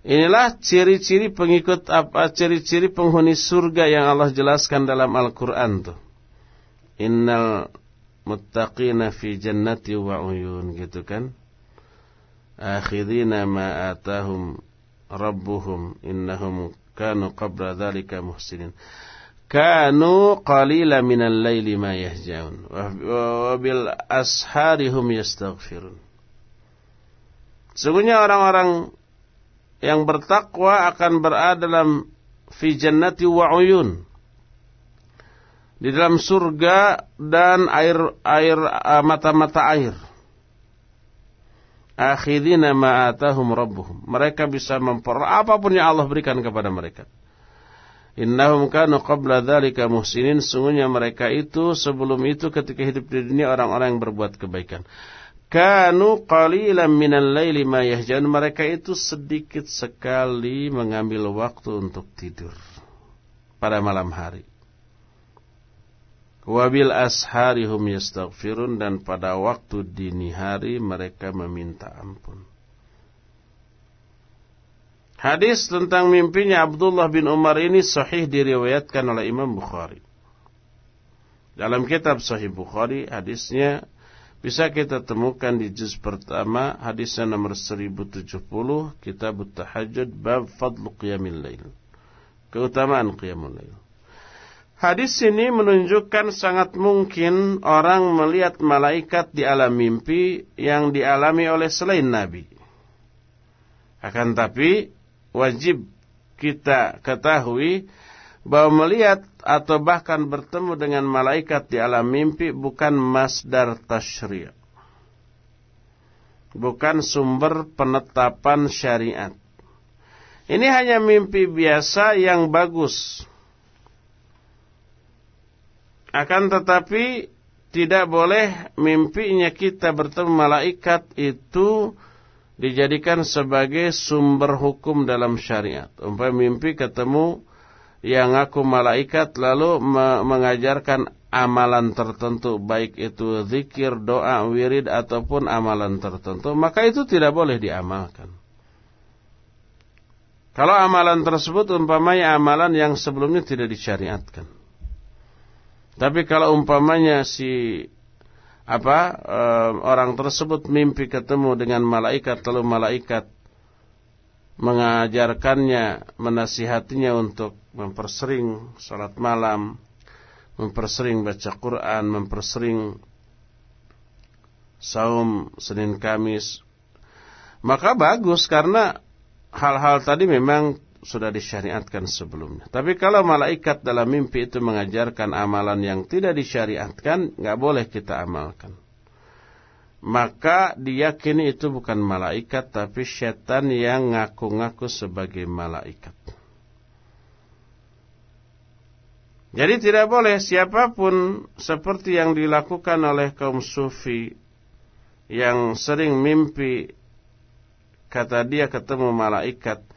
Inilah ciri-ciri pengikut apa? Ciri-ciri penghuni surga yang Allah jelaskan dalam Al-Quran tuh. Innal muttaqina fi jannati wa uyun gitu kan akhidina ma atahum rabbuhum innahum kanu qabla dhalika muhsinin kanu qalila minal laili ma yahjaun wa bil asharihum yastaghfirun Sungguhnya orang-orang yang bertakwa akan berada dalam fi jannati wa uyun. Di dalam surga dan air air mata-mata air akhidina ma'atahum rabbuhum. Mereka bisa memperoleh apa pun yang Allah berikan kepada mereka. Innahum kanu qabla dzalika muhsinin. Sungguhnya mereka itu sebelum itu ketika hidup di dunia orang-orang yang berbuat kebaikan. Kanu qalilan minal laili ma yahjan. Mereka itu sedikit sekali mengambil waktu untuk tidur pada malam hari. Wabil asharihum yastaghfirun dan pada waktu dini hari mereka meminta ampun. Hadis tentang mimpinya Abdullah bin Umar ini sahih diriwayatkan oleh Imam Bukhari. Dalam kitab Sahih Bukhari hadisnya bisa kita temukan di juz pertama hadisnya nomor 1070 kitab Tahajud bab fadlu qiyamil lail. Keutamaan qiyamul lail. Hadis ini menunjukkan sangat mungkin orang melihat malaikat di alam mimpi yang dialami oleh selain Nabi. Akan tapi wajib kita ketahui bahwa melihat atau bahkan bertemu dengan malaikat di alam mimpi bukan masdar tasyri'. Bukan sumber penetapan syariat. Ini hanya mimpi biasa yang bagus akan tetapi tidak boleh mimpinya kita bertemu malaikat itu dijadikan sebagai sumber hukum dalam syariat. Umpamanya mimpi ketemu yang aku malaikat lalu mengajarkan amalan tertentu baik itu zikir, doa, wirid ataupun amalan tertentu, maka itu tidak boleh diamalkan. Kalau amalan tersebut umpamanya amalan yang sebelumnya tidak disyariatkan. Tapi kalau umpamanya si apa e, orang tersebut mimpi ketemu dengan malaikat lalu malaikat mengajarkannya, menasihatinya untuk mempersering salat malam, mempersering baca Quran, mempersering saum Senin Kamis. Maka bagus karena hal-hal tadi memang sudah disyariatkan sebelumnya. Tapi kalau malaikat dalam mimpi itu mengajarkan amalan yang tidak disyariatkan, nggak boleh kita amalkan. maka diyakini itu bukan malaikat tapi setan yang ngaku-ngaku sebagai malaikat. Jadi tidak boleh siapa pun seperti yang dilakukan oleh kaum sufi yang sering mimpi kata dia ketemu malaikat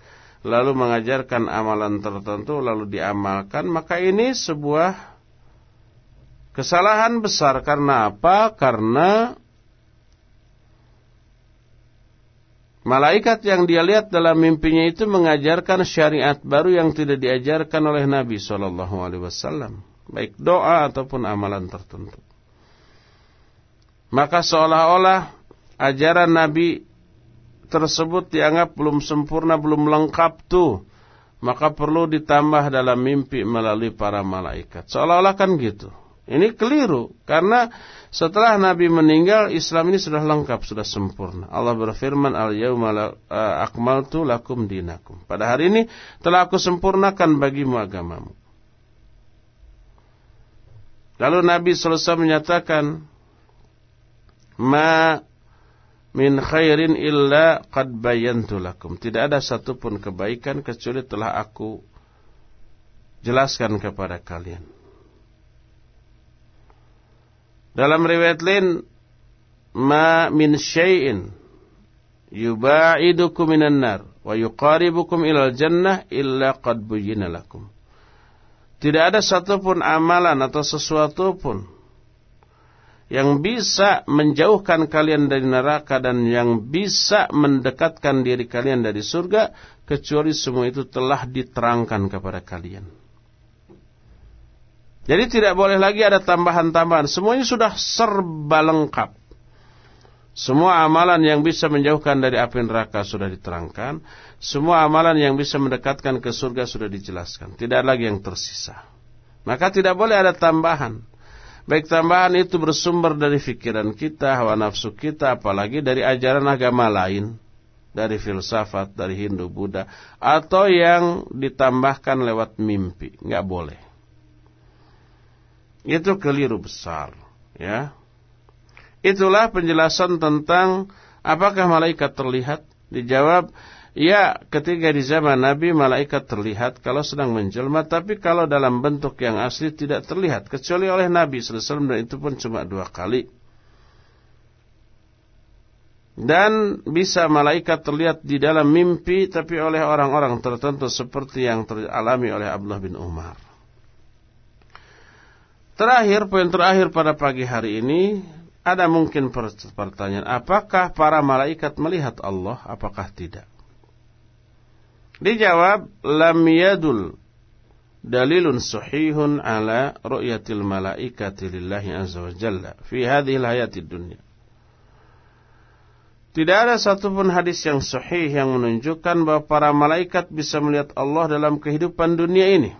lalu mengajarkan amalan tertentu lalu diamalkan maka ini sebuah kesalahan besar karena apa? Karena malaikat yang dia lihat dalam mimpinya itu mengajarkan syariat baru yang tidak diajarkan oleh Nabi Wasallam, baik doa ataupun amalan tertentu. Maka seolah-olah ajaran Nabi tersebut dianggap belum sempurna, belum lengkap tuh. Maka perlu ditambah dalam mimpi melalui para malaikat. Seolah-olah kan gitu. Ini keliru. Karena setelah Nabi meninggal, Islam ini sudah lengkap, sudah sempurna. Allah berfirman, Al-yawma akmaltu lakum dinakum. Pada hari ini telah aku sempurnakan bagimu agamamu. Lalu Nabi selesai menyatakan, Ma min khairin illa qad bayantu lakum. Tidak ada satupun kebaikan kecuali telah aku jelaskan kepada kalian. Dalam riwayat lain, ma min syai'in yuba'idukum minan nar wa yuqaribukum ilal jannah illa qad buyyina lakum. Tidak ada satupun amalan atau sesuatu pun yang bisa menjauhkan kalian dari neraka dan yang bisa mendekatkan diri kalian dari surga kecuali semua itu telah diterangkan kepada kalian. Jadi tidak boleh lagi ada tambahan-tambahan. Semuanya sudah serba lengkap. Semua amalan yang bisa menjauhkan dari api neraka sudah diterangkan. Semua amalan yang bisa mendekatkan ke surga sudah dijelaskan. Tidak lagi yang tersisa. Maka tidak boleh ada tambahan. Baik tambahan itu bersumber dari pikiran kita, hawa nafsu kita, apalagi dari ajaran agama lain. Dari filsafat, dari Hindu, Buddha. Atau yang ditambahkan lewat mimpi. Nggak boleh. Itu keliru besar. ya. Itulah penjelasan tentang apakah malaikat terlihat. Dijawab, Ya, ketika di zaman Nabi malaikat terlihat kalau sedang menjelma, tapi kalau dalam bentuk yang asli tidak terlihat kecuali oleh Nabi SAW dan itu pun cuma dua kali. Dan bisa malaikat terlihat di dalam mimpi tapi oleh orang-orang tertentu seperti yang teralami oleh Abdullah bin Umar. Terakhir, poin terakhir pada pagi hari ini, ada mungkin pertanyaan, apakah para malaikat melihat Allah, apakah tidak? Dijawab lam yadul dalilun sahihun ala ru'yatil malaikati lillahi azza wa jalla fi hadhihi hayatid dunya. Tidak ada satupun hadis yang sahih yang menunjukkan bahwa para malaikat bisa melihat Allah dalam kehidupan dunia ini.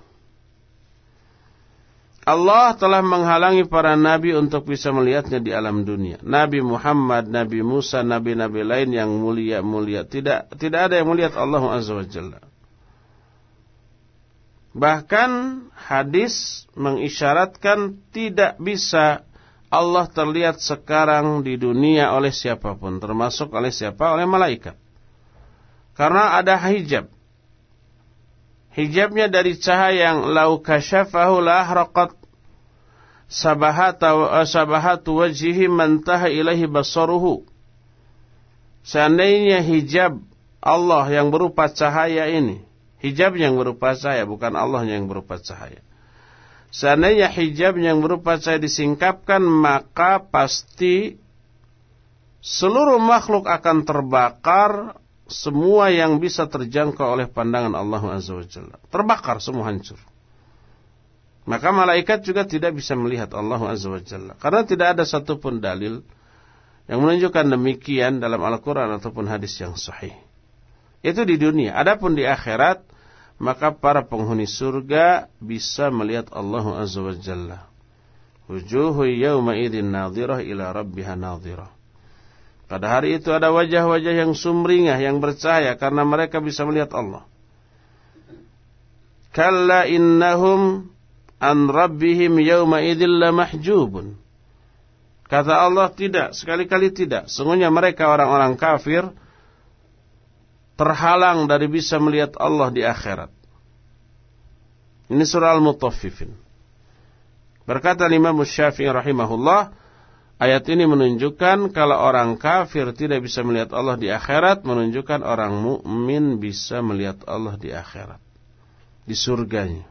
Allah telah menghalangi para nabi untuk bisa melihatnya di alam dunia. Nabi Muhammad, Nabi Musa, nabi-nabi lain yang mulia-mulia tidak tidak ada yang melihat Allah Azza wa Jalla. Bahkan hadis mengisyaratkan tidak bisa Allah terlihat sekarang di dunia oleh siapa pun, termasuk oleh siapa? Oleh malaikat. Karena ada hijab. Hijabnya dari cahaya yang lau kasyafahu la ahraqat sabahatu sabahatu wajhihi mantaha ilahi basaruhu. Seandainya hijab Allah yang berupa cahaya ini, hijab yang berupa cahaya bukan Allah yang berupa cahaya. Seandainya hijab yang berupa cahaya disingkapkan maka pasti seluruh makhluk akan terbakar semua yang bisa terjangkau oleh pandangan Allah Azza wa Jalla. Terbakar semua hancur. Maka malaikat juga tidak bisa melihat Allah Azza wa Jalla. Karena tidak ada satupun dalil yang menunjukkan demikian dalam Al-Quran ataupun hadis yang sahih. Itu di dunia. Adapun di akhirat, maka para penghuni surga bisa melihat Allah Azza wa Jalla. Wujuhu yawma idin nadhirah ila rabbiha nadhirah. Pada hari itu ada wajah-wajah yang sumringah, yang bercahaya karena mereka bisa melihat Allah. Kalla innahum an rabbihim yawma idhil mahjubun. Kata Allah tidak, sekali-kali tidak. Sungguhnya mereka orang-orang kafir terhalang dari bisa melihat Allah di akhirat. Ini surah Al-Mutaffifin. Berkata Imam Syafi'i rahimahullah, ayat ini menunjukkan kalau orang kafir tidak bisa melihat Allah di akhirat, menunjukkan orang mukmin bisa melihat Allah di akhirat. Di surganya.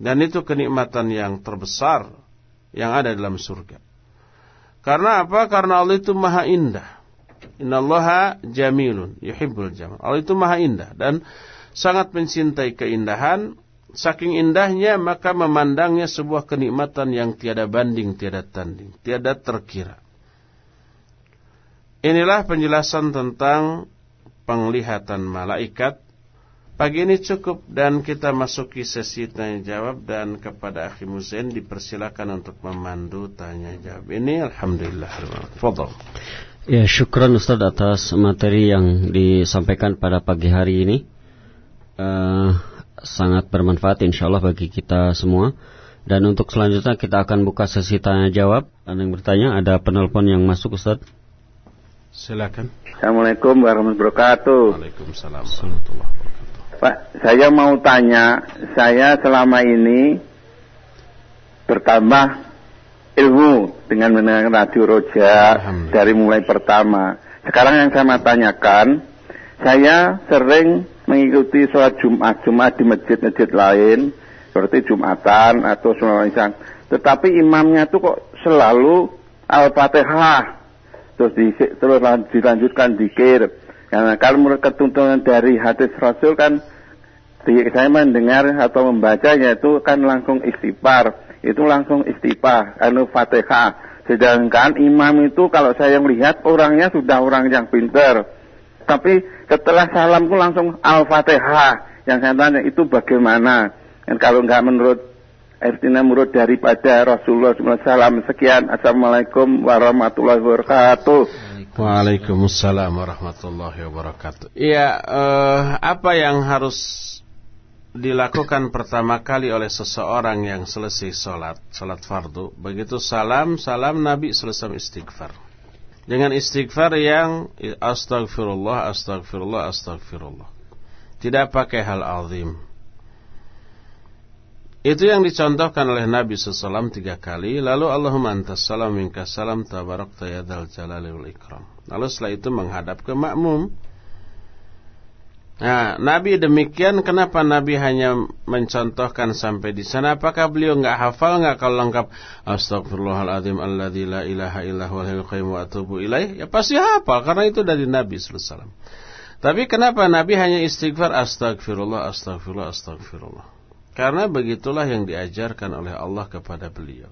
Dan itu kenikmatan yang terbesar yang ada dalam surga. Karena apa? Karena Allah itu maha indah. Innallaha jamilun, yuhibbul jamal. Allah itu maha indah dan sangat mencintai keindahan. Saking indahnya maka memandangnya sebuah kenikmatan yang tiada banding, tiada tanding, tiada terkira. Inilah penjelasan tentang penglihatan malaikat Pagi ini cukup dan kita masuki sesi tanya jawab dan kepada Akhi Muzain dipersilakan untuk memandu tanya jawab ini Alhamdulillah. Fadal. Ya syukran Ustaz atas materi yang disampaikan pada pagi hari ini. Uh, sangat bermanfaat insya Allah bagi kita semua. Dan untuk selanjutnya kita akan buka sesi tanya jawab. Dan yang bertanya ada penelpon yang masuk Ustaz. Silakan. Assalamualaikum warahmatullahi wabarakatuh. Waalaikumsalam warahmatullahi wabarakatuh. Pak, saya mau tanya, saya selama ini bertambah ilmu dengan mendengar radio Roja dari mulai pertama. Sekarang yang saya mau tanyakan, saya sering mengikuti sholat Jumat, Jumat di masjid-masjid lain, seperti Jumatan atau sholat. Tetapi imamnya itu kok selalu Al-Fatihah, terus, di, terus dilanjutkan dikir. Karena kalau menurut ketuntunan dari hadis Rasul kan saya mendengar atau membacanya itu kan langsung istighfar, itu langsung istighfar, anu Fatihah. Sedangkan imam itu kalau saya melihat orangnya sudah orang yang pintar. Tapi setelah salam itu langsung Al-Fatihah. Yang saya tanya itu bagaimana? Dan kalau nggak menurut Ertina menurut daripada Rasulullah SAW. Sekian. Assalamualaikum warahmatullahi wabarakatuh. Waalaikumsalam warahmatullahi wabarakatuh. Iya, uh, apa yang harus dilakukan pertama kali oleh seseorang yang selesai sholat, sholat fardu, begitu salam, salam Nabi selesai istighfar. Dengan istighfar yang astagfirullah, astagfirullah, astagfirullah. Tidak pakai hal azim. Itu yang dicontohkan oleh Nabi SAW tiga kali. Lalu Allahumma antas salam minka salam tabarak tayadal jalali wal ikram. Lalu setelah itu menghadap ke makmum. Nah, Nabi demikian kenapa Nabi hanya mencontohkan sampai di sana? Apakah beliau nggak hafal nggak kalau lengkap Astagfirullahaladzim alladzi la ilaha illa huwal qayyum wa atubu ilaih? Ya pasti hafal karena itu dari Nabi sallallahu Tapi kenapa Nabi hanya istighfar astagfirullah astagfirullah astagfirullah? Karena begitulah yang diajarkan oleh Allah kepada beliau.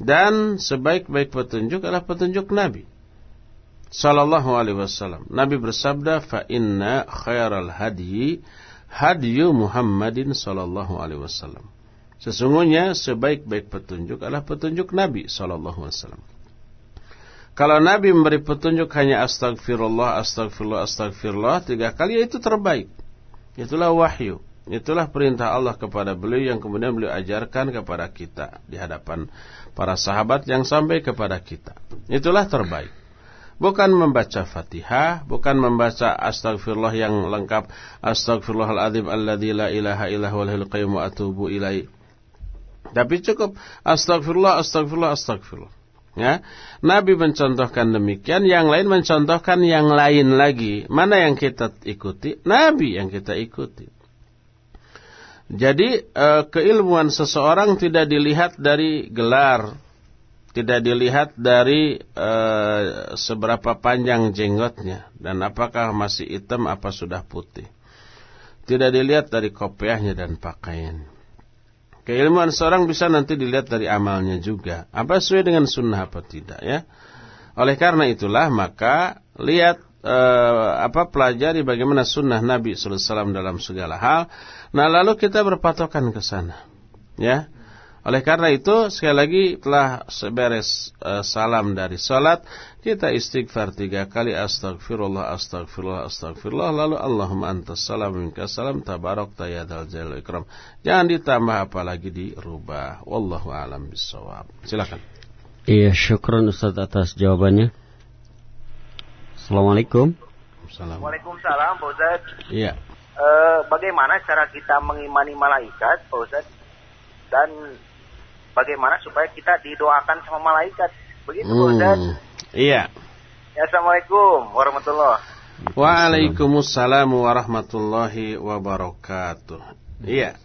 Dan sebaik-baik petunjuk adalah petunjuk Nabi. Sallallahu alaihi wasallam. Nabi bersabda, "Fa inna khairal hadyi hadyu Muhammadin sallallahu alaihi wasallam." Sesungguhnya sebaik-baik petunjuk adalah petunjuk Nabi sallallahu alaihi wasallam. Kalau Nabi memberi petunjuk hanya astagfirullah, astagfirullah, astagfirullah tiga kali ya itu terbaik. Itulah wahyu. Itulah perintah Allah kepada beliau yang kemudian beliau ajarkan kepada kita di hadapan para sahabat yang sampai kepada kita. Itulah terbaik. Bukan membaca Fatihah, bukan membaca astagfirullah yang lengkap, astagfirullahaladzim alladzi la ilaha illa huwal qayyum wa atubu ilaih. Tapi cukup astagfirullah, astagfirullah, astagfirullah. Ya, Nabi mencontohkan demikian, yang lain mencontohkan yang lain lagi. Mana yang kita ikuti? Nabi yang kita ikuti. Jadi e, keilmuan seseorang tidak dilihat dari gelar, tidak dilihat dari e, seberapa panjang jenggotnya dan apakah masih hitam apa sudah putih. Tidak dilihat dari kopiahnya dan pakaian. Keilmuan seorang bisa nanti dilihat dari amalnya juga. Apa sesuai dengan sunnah apa tidak ya. Oleh karena itulah maka lihat uh, apa pelajari bagaimana sunnah Nabi SAW dalam segala hal. Nah lalu kita berpatokan ke sana, ya. Oleh karena itu sekali lagi telah seberes uh, salam dari salat kita istighfar tiga kali astagfirullah astagfirullah astagfirullah lalu Allahumma antas salam minka salam tabarak tayadal jalal ikram. Jangan ditambah apalagi dirubah. Wallahu alam bisawab. Silakan. Iya, syukron Ustaz atas jawabannya. Assalamualaikum. Waalaikumsalam, Pak Ustaz. Iya. E, bagaimana cara kita mengimani malaikat, Pak Ustaz? Dan bagaimana supaya kita didoakan sama malaikat? Begitu, hmm. Ustaz. Iya. Ya, Assalamualaikum warahmatullahi Waalaikumsalam warahmatullahi wabarakatuh. Iya.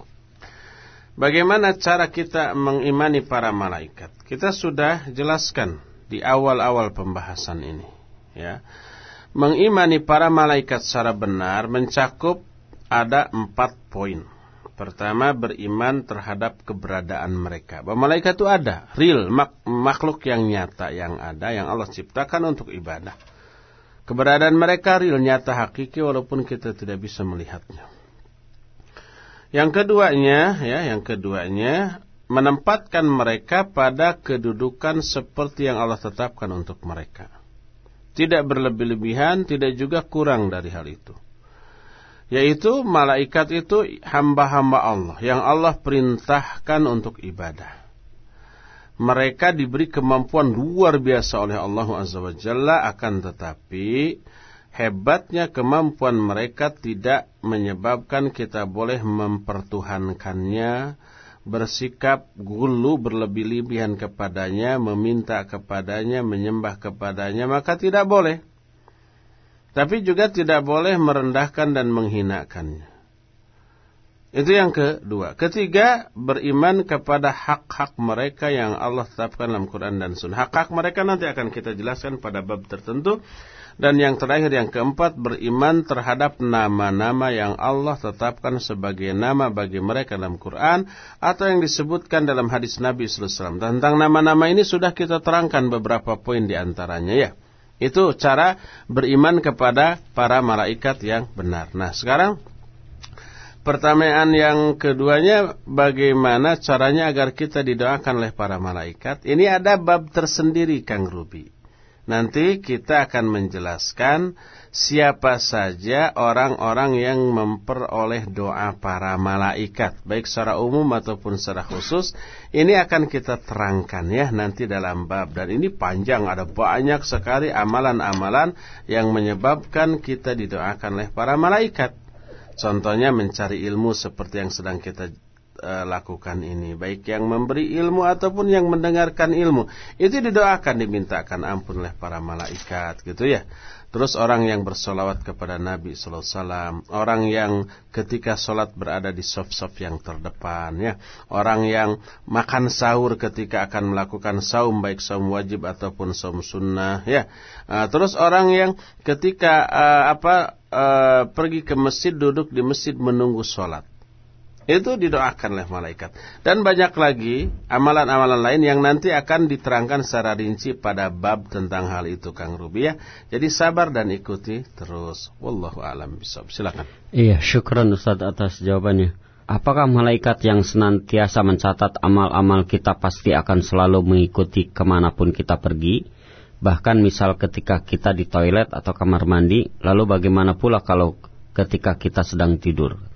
Bagaimana cara kita mengimani para malaikat? Kita sudah jelaskan di awal-awal pembahasan ini, ya. Mengimani para malaikat secara benar mencakup ada empat poin. Pertama, beriman terhadap keberadaan mereka. Bahwa malaikat itu ada, real, mak makhluk yang nyata yang ada, yang Allah ciptakan untuk ibadah. Keberadaan mereka real, nyata, hakiki, walaupun kita tidak bisa melihatnya. Yang keduanya, ya, yang keduanya menempatkan mereka pada kedudukan seperti yang Allah tetapkan untuk mereka. Tidak berlebih-lebihan, tidak juga kurang dari hal itu. Yaitu malaikat itu hamba-hamba Allah yang Allah perintahkan untuk ibadah. Mereka diberi kemampuan luar biasa oleh Allah Azza wa akan tetapi hebatnya kemampuan mereka tidak menyebabkan kita boleh mempertuhankannya, bersikap gulu berlebih-lebihan kepadanya, meminta kepadanya, menyembah kepadanya, maka tidak boleh. Tapi juga tidak boleh merendahkan dan menghinakannya. Itu yang kedua. Ketiga, beriman kepada hak-hak mereka yang Allah tetapkan dalam Quran dan Sunnah. Hak-hak mereka nanti akan kita jelaskan pada bab tertentu. Dan yang terakhir yang keempat beriman terhadap nama-nama yang Allah tetapkan sebagai nama bagi mereka dalam Quran atau yang disebutkan dalam hadis Nabi SAW. Tentang nama-nama ini sudah kita terangkan beberapa poin di antaranya ya. Itu cara beriman kepada para malaikat yang benar. Nah sekarang pertanyaan yang keduanya bagaimana caranya agar kita didoakan oleh para malaikat. Ini ada bab tersendiri Kang Rubi. Nanti kita akan menjelaskan siapa saja orang-orang yang memperoleh doa para malaikat. Baik secara umum ataupun secara khusus. Ini akan kita terangkan ya nanti dalam bab. Dan ini panjang, ada banyak sekali amalan-amalan yang menyebabkan kita didoakan oleh para malaikat. Contohnya mencari ilmu seperti yang sedang kita uh, lakukan ini baik yang memberi ilmu ataupun yang mendengarkan ilmu itu didoakan dimintakan ampun oleh para malaikat gitu ya terus orang yang bersolawat kepada Nabi Sallallahu Alaihi Wasallam orang yang ketika sholat berada di soft-soft yang terdepan ya. Orang yang makan sahur ketika akan melakukan saum baik saum wajib ataupun saum sunnah ya. Uh, terus orang yang ketika uh, apa uh, pergi ke masjid duduk di masjid menunggu sholat itu didoakan oleh malaikat. Dan banyak lagi amalan-amalan lain yang nanti akan diterangkan secara rinci pada bab tentang hal itu Kang Rubiah. Jadi sabar dan ikuti terus. Wallahu alam bisawab. Silakan. Iya, syukran Ustaz atas jawabannya. Apakah malaikat yang senantiasa mencatat amal-amal kita pasti akan selalu mengikuti ke mana pun kita pergi? Bahkan misal ketika kita di toilet atau kamar mandi, lalu bagaimana pula kalau ketika kita sedang tidur?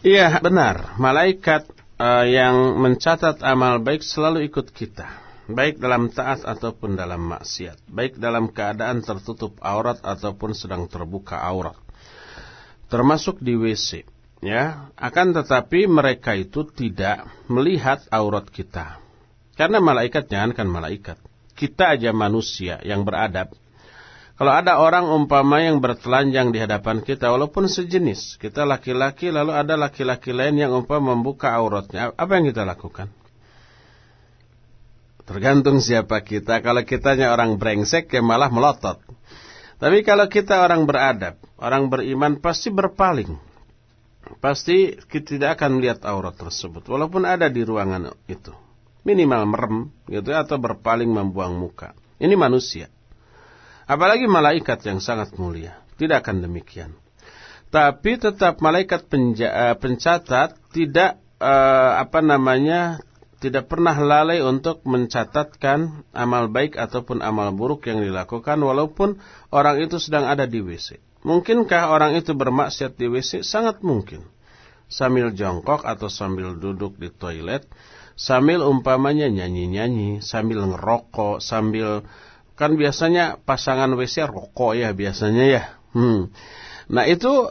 Iya. Benar, malaikat uh, yang mencatat amal baik selalu ikut kita, baik dalam taat ataupun dalam maksiat, baik dalam keadaan tertutup aurat ataupun sedang terbuka aurat, termasuk di WC. Ya, akan tetapi mereka itu tidak melihat aurat kita, karena malaikat jangankan malaikat, kita aja manusia yang beradab kalau ada orang umpama yang bertelanjang di hadapan kita, walaupun sejenis, kita laki-laki, lalu ada laki-laki lain yang umpama membuka auratnya, apa yang kita lakukan? Tergantung siapa kita. Kalau kitanya orang brengsek, ya malah melotot. Tapi kalau kita orang beradab, orang beriman, pasti berpaling. Pasti kita tidak akan melihat aurat tersebut, walaupun ada di ruangan itu. Minimal merem, gitu, atau berpaling membuang muka. Ini manusia. Apalagi malaikat yang sangat mulia. Tidak akan demikian. Tapi tetap malaikat penja, uh, pencatat tidak uh, apa namanya tidak pernah lalai untuk mencatatkan amal baik ataupun amal buruk yang dilakukan walaupun orang itu sedang ada di WC. Mungkinkah orang itu bermaksiat di WC? Sangat mungkin. Sambil jongkok atau sambil duduk di toilet, sambil umpamanya nyanyi-nyanyi, sambil ngerokok, sambil kan biasanya pasangan WC rokok ya biasanya ya. Hmm. Nah itu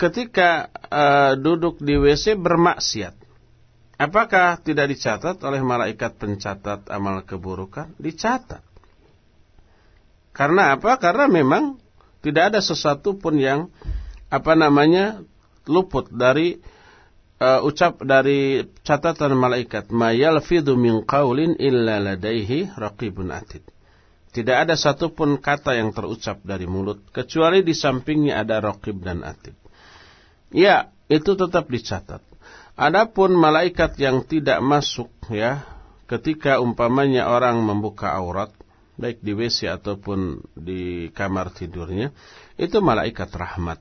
ketika uh, duduk di WC bermaksiat. Apakah tidak dicatat oleh malaikat pencatat amal keburukan? Dicatat. Karena apa? Karena memang tidak ada sesuatu pun yang apa namanya luput dari uh, ucap dari catatan malaikat ma yalfidhu min qaulin illa ladaihi raqibun atid. Tidak ada satupun kata yang terucap dari mulut kecuali di sampingnya ada raqib dan atid. Ya, itu tetap dicatat. Adapun malaikat yang tidak masuk ya ketika umpamanya orang membuka aurat baik di WC ataupun di kamar tidurnya itu malaikat rahmat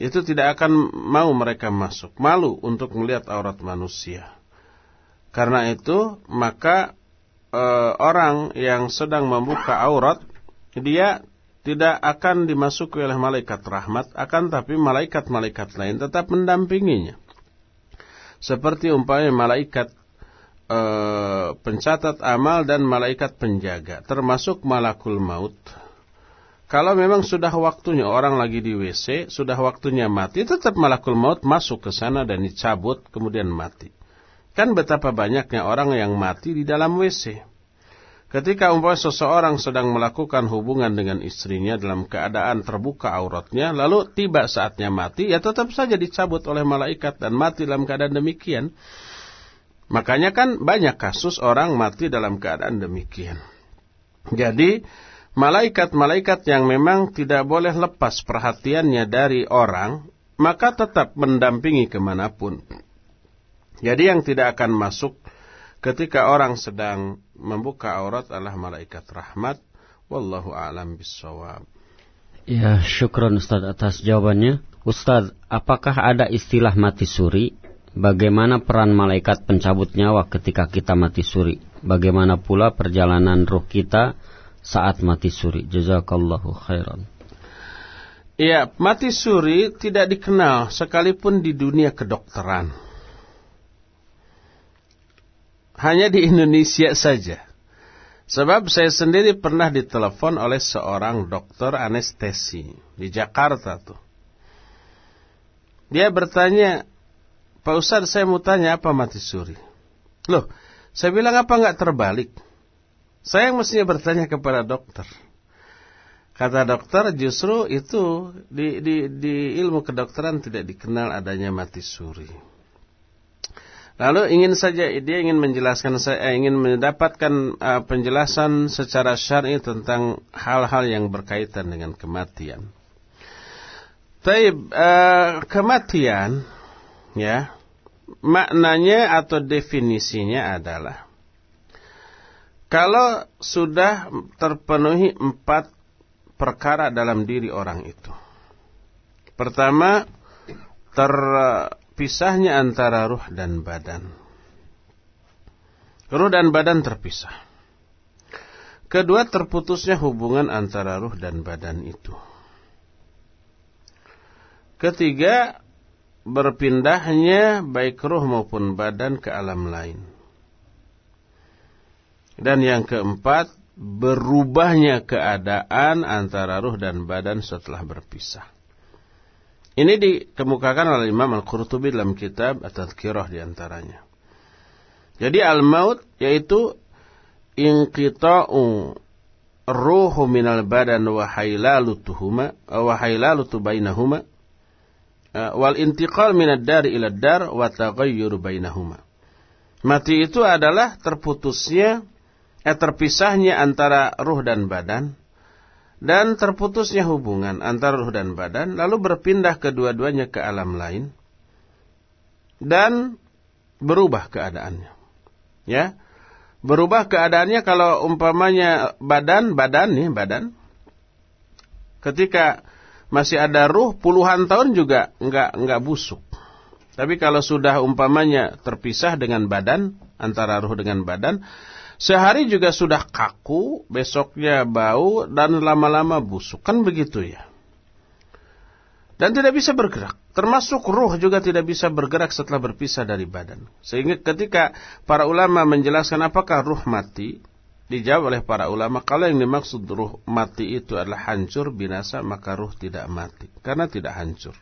itu tidak akan mau mereka masuk. Malu untuk melihat aurat manusia. Karena itu, maka e, orang yang sedang membuka aurat, dia tidak akan dimasuki oleh malaikat rahmat, akan tapi malaikat-malaikat lain tetap mendampinginya. Seperti umpamanya malaikat e, pencatat amal dan malaikat penjaga, termasuk malakul maut kalau memang sudah waktunya orang lagi di WC, sudah waktunya mati, tetap malakul maut masuk ke sana dan dicabut kemudian mati. Kan betapa banyaknya orang yang mati di dalam WC. Ketika umpamanya seseorang sedang melakukan hubungan dengan istrinya dalam keadaan terbuka auratnya, lalu tiba saatnya mati, ya tetap saja dicabut oleh malaikat dan mati dalam keadaan demikian. Makanya kan banyak kasus orang mati dalam keadaan demikian. Jadi, malaikat-malaikat yang memang tidak boleh lepas perhatiannya dari orang, maka tetap mendampingi ke mana pun. Jadi yang tidak akan masuk ketika orang sedang membuka aurat adalah malaikat rahmat. Wallahu a'lam bisawab. Ya, syukron Ustaz atas jawabannya. Ustaz, apakah ada istilah mati suri? Bagaimana peran malaikat pencabut nyawa ketika kita mati suri? Bagaimana pula perjalanan ruh kita saat mati suri. Jazakallahu khairan. Iya, mati suri tidak dikenal sekalipun di dunia kedokteran. Hanya di Indonesia saja. Sebab saya sendiri pernah ditelepon oleh seorang dokter anestesi di Jakarta tuh. Dia bertanya, Pak Ustadz saya mau tanya apa mati suri? Loh, saya bilang apa nggak terbalik? Saya mestinya bertanya kepada dokter. Kata dokter justru itu di, di, di ilmu kedokteran tidak dikenal adanya mati suri. Lalu ingin saja dia ingin menjelaskan saya ingin mendapatkan uh, penjelasan secara syar'i tentang hal-hal yang berkaitan dengan kematian. Tapi uh, kematian ya maknanya atau definisinya adalah kalau sudah terpenuhi empat perkara dalam diri orang itu. Pertama, terpisahnya antara ruh dan badan. Ruh dan badan terpisah. Kedua, terputusnya hubungan antara ruh dan badan itu. Ketiga, berpindahnya baik ruh maupun badan ke alam lain. Dan yang keempat, berubahnya keadaan antara ruh dan badan setelah berpisah. Ini dikemukakan oleh Imam Al-Qurtubi dalam kitab At-Tadhkirah di antaranya. Jadi al-maut yaitu inqita'u ruhu minal badan wa haylalutuhuma wa haylalutu bainahuma wal intiqal minad dari ila dar wa taghayyur bainahuma. Mati itu adalah terputusnya eh, terpisahnya antara ruh dan badan dan terputusnya hubungan antara ruh dan badan lalu berpindah kedua-duanya ke alam lain dan berubah keadaannya. Ya berubah keadaannya kalau umpamanya badan badan nih badan ketika masih ada ruh puluhan tahun juga enggak enggak busuk. Tapi kalau sudah umpamanya terpisah dengan badan antara ruh dengan badan Sehari juga sudah kaku, besoknya bau, dan lama-lama busuk. Kan begitu ya. dan tidak bisa bergerak. Termasuk ruh juga tidak bisa bergerak setelah berpisah dari badan. Sehingga ketika para ulama menjelaskan apakah ruh mati, dijawab oleh para ulama, kalau yang dimaksud ruh mati itu adalah hancur, binasa, maka ruh tidak mati. Karena tidak hancur.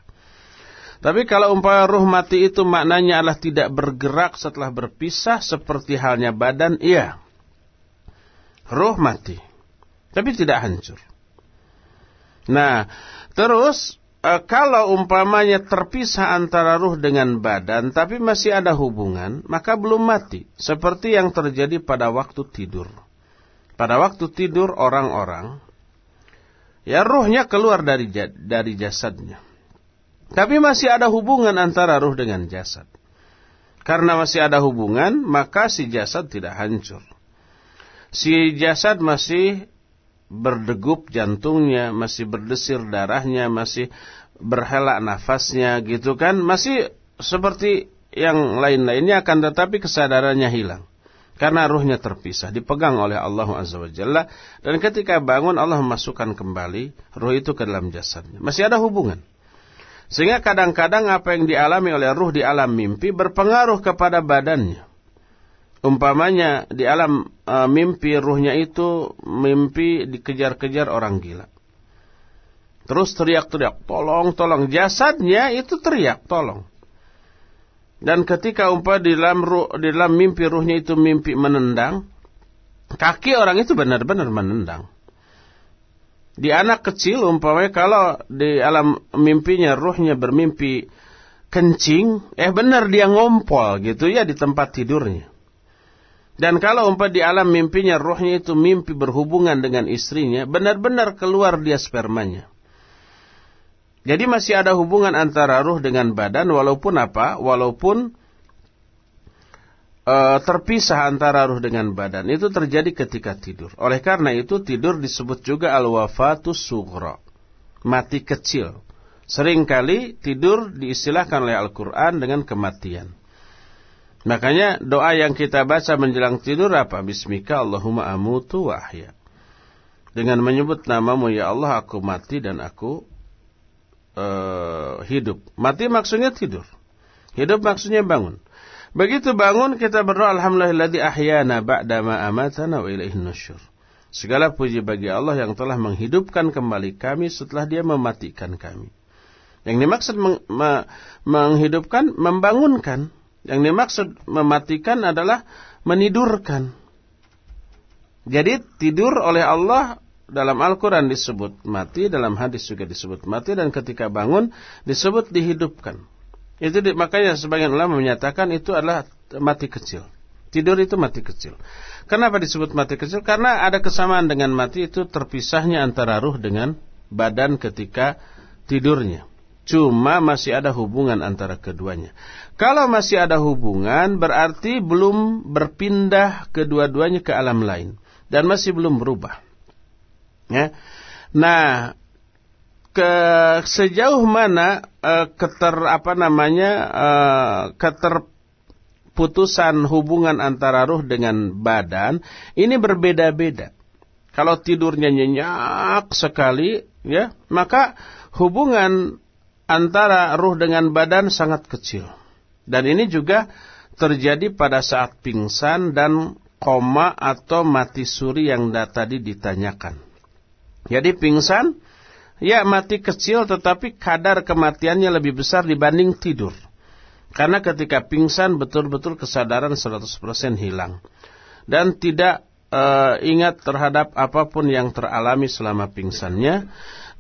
Tapi kalau umpama ruh mati itu maknanya adalah tidak bergerak setelah berpisah seperti halnya badan, iya. Ruh mati. Tapi tidak hancur. Nah, terus e, kalau umpamanya terpisah antara ruh dengan badan tapi masih ada hubungan, maka belum mati. Seperti yang terjadi pada waktu tidur. Pada waktu tidur orang-orang, ya ruhnya keluar dari dari jasadnya. Tapi masih ada hubungan antara ruh dengan jasad. Karena masih ada hubungan, maka si jasad tidak hancur. Si jasad masih berdegup jantungnya, masih berdesir darahnya, masih berhelak nafasnya gitu kan, masih seperti yang lain-lainnya akan tetapi kesadarannya hilang. Karena ruhnya terpisah, dipegang oleh Allah Azza wa Jalla. Dan ketika bangun Allah memasukkan kembali ruh itu ke dalam jasadnya. Masih ada hubungan. Sehingga kadang-kadang apa yang dialami oleh ruh di alam mimpi berpengaruh kepada badannya. Umpamanya di alam e, mimpi ruhnya itu mimpi dikejar-kejar orang gila. Terus teriak-teriak, tolong, tolong. Jasadnya itu teriak, tolong. Dan ketika umpah di dalam, ruh, di dalam mimpi ruhnya itu mimpi menendang, kaki orang itu benar-benar menendang. Di anak kecil umpamanya kalau di alam mimpinya ruhnya bermimpi kencing, eh benar dia ngompol gitu ya di tempat tidurnya. Dan kalau umpah di alam mimpinya rohnya itu mimpi berhubungan dengan istrinya, benar-benar keluar dia spermanya. Jadi masih ada hubungan antara ruh dengan badan walaupun apa? Walaupun e, terpisah antara ruh dengan badan. Itu terjadi ketika tidur. Oleh karena itu tidur disebut juga al-wafatus sughra. Mati kecil. Seringkali tidur diistilahkan oleh Al-Quran dengan kematian. Makanya doa yang kita baca menjelang tidur apa? Bismika Allahumma amutu wa. Dengan menyebut namamu ya Allah aku mati dan aku uh, hidup. Mati maksudnya tidur. Hidup maksudnya bangun. Begitu bangun kita berdoa alhamdulillahilladzi ahyana ba'da ma amatana wa ilaihin nusyur. Segala puji bagi Allah yang telah menghidupkan kembali kami setelah dia mematikan kami. Yang dimaksud meng, me, menghidupkan, membangunkan. Yang dimaksud mematikan adalah menidurkan. Jadi tidur oleh Allah dalam Al-Quran disebut mati, dalam hadis juga disebut mati, dan ketika bangun disebut dihidupkan. Itu di, makanya sebagian ulama menyatakan itu adalah mati kecil. Tidur itu mati kecil. Kenapa disebut mati kecil? Karena ada kesamaan dengan mati itu terpisahnya antara ruh dengan badan ketika tidurnya. Cuma masih ada hubungan antara keduanya. Kalau masih ada hubungan berarti belum berpindah kedua-duanya ke alam lain dan masih belum berubah. Ya. Nah, ke sejauh mana uh, keter apa namanya uh, keterputusan hubungan antara ruh dengan badan ini berbeda-beda. Kalau tidurnya nyenyak sekali, ya, maka hubungan antara ruh dengan badan sangat kecil. Dan ini juga terjadi pada saat pingsan dan koma atau mati suri yang tadi ditanyakan. Jadi pingsan, ya mati kecil tetapi kadar kematiannya lebih besar dibanding tidur. Karena ketika pingsan betul-betul kesadaran 100% hilang. Dan tidak uh, ingat terhadap apa pun yang teralami selama pingsannya.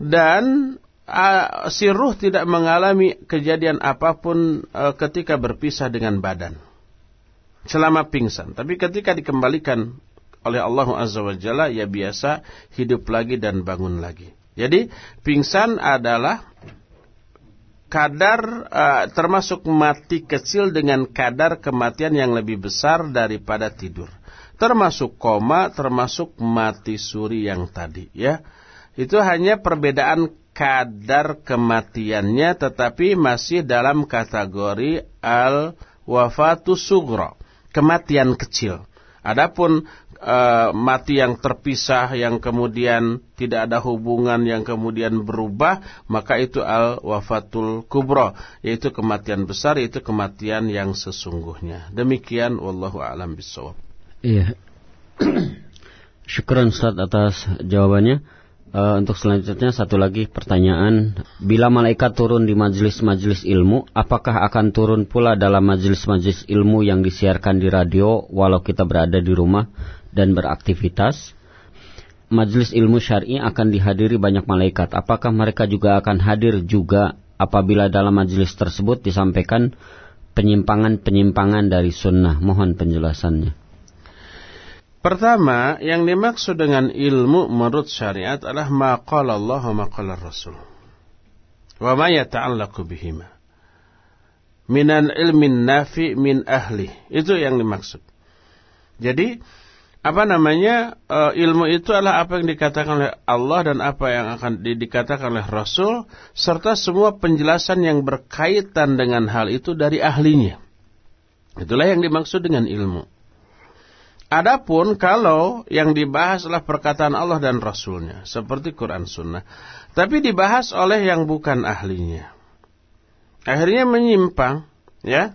Dan uh, si ruh tidak mengalami kejadian apa pun uh, ketika berpisah dengan badan selama pingsan. Tapi ketika dikembalikan oleh Allah Azza wa Jalla ya biasa hidup lagi dan bangun lagi. Jadi pingsan adalah kadar uh, termasuk mati kecil dengan kadar kematian yang lebih besar daripada tidur. Termasuk koma, termasuk mati suri yang tadi ya. Itu hanya perbedaan kadar kematiannya tetapi masih dalam kategori al wafatu sugro, kematian kecil. Adapun uh, mati yang terpisah yang kemudian tidak ada hubungan yang kemudian berubah maka itu al wafatul kubro yaitu kematian besar yaitu kematian yang sesungguhnya. Demikian wallahu alam bisawab iya. Syukran Ustaz atas jawabannya Uh, untuk selanjutnya satu lagi pertanyaan, bila malaikat turun di majelis-majelis ilmu, apakah akan turun pula dalam majelis-majelis ilmu yang disiarkan di radio walau kita berada di rumah dan beraktivitas? Majelis ilmu syar'i akan dihadiri banyak malaikat. Apakah mereka juga akan hadir juga apabila dalam majelis tersebut disampaikan penyimpangan-penyimpangan dari sunnah? Mohon penjelasannya. Pertama, yang dimaksud dengan ilmu menurut syariat adalah maqala Allah wa maqala Rasul. Wa ma yata'allaqu bihima. Minan ilmin nafi min ahli. Itu yang dimaksud. Jadi, apa namanya uh, ilmu itu adalah apa yang dikatakan oleh Allah dan apa yang akan di, dikatakan oleh Rasul serta semua penjelasan yang berkaitan dengan hal itu dari ahlinya. Itulah yang dimaksud dengan ilmu. Adapun kalau yang dibahas adalah perkataan Allah dan Rasulnya, seperti Quran Sunnah, tapi dibahas oleh yang bukan ahlinya, akhirnya menyimpang, ya.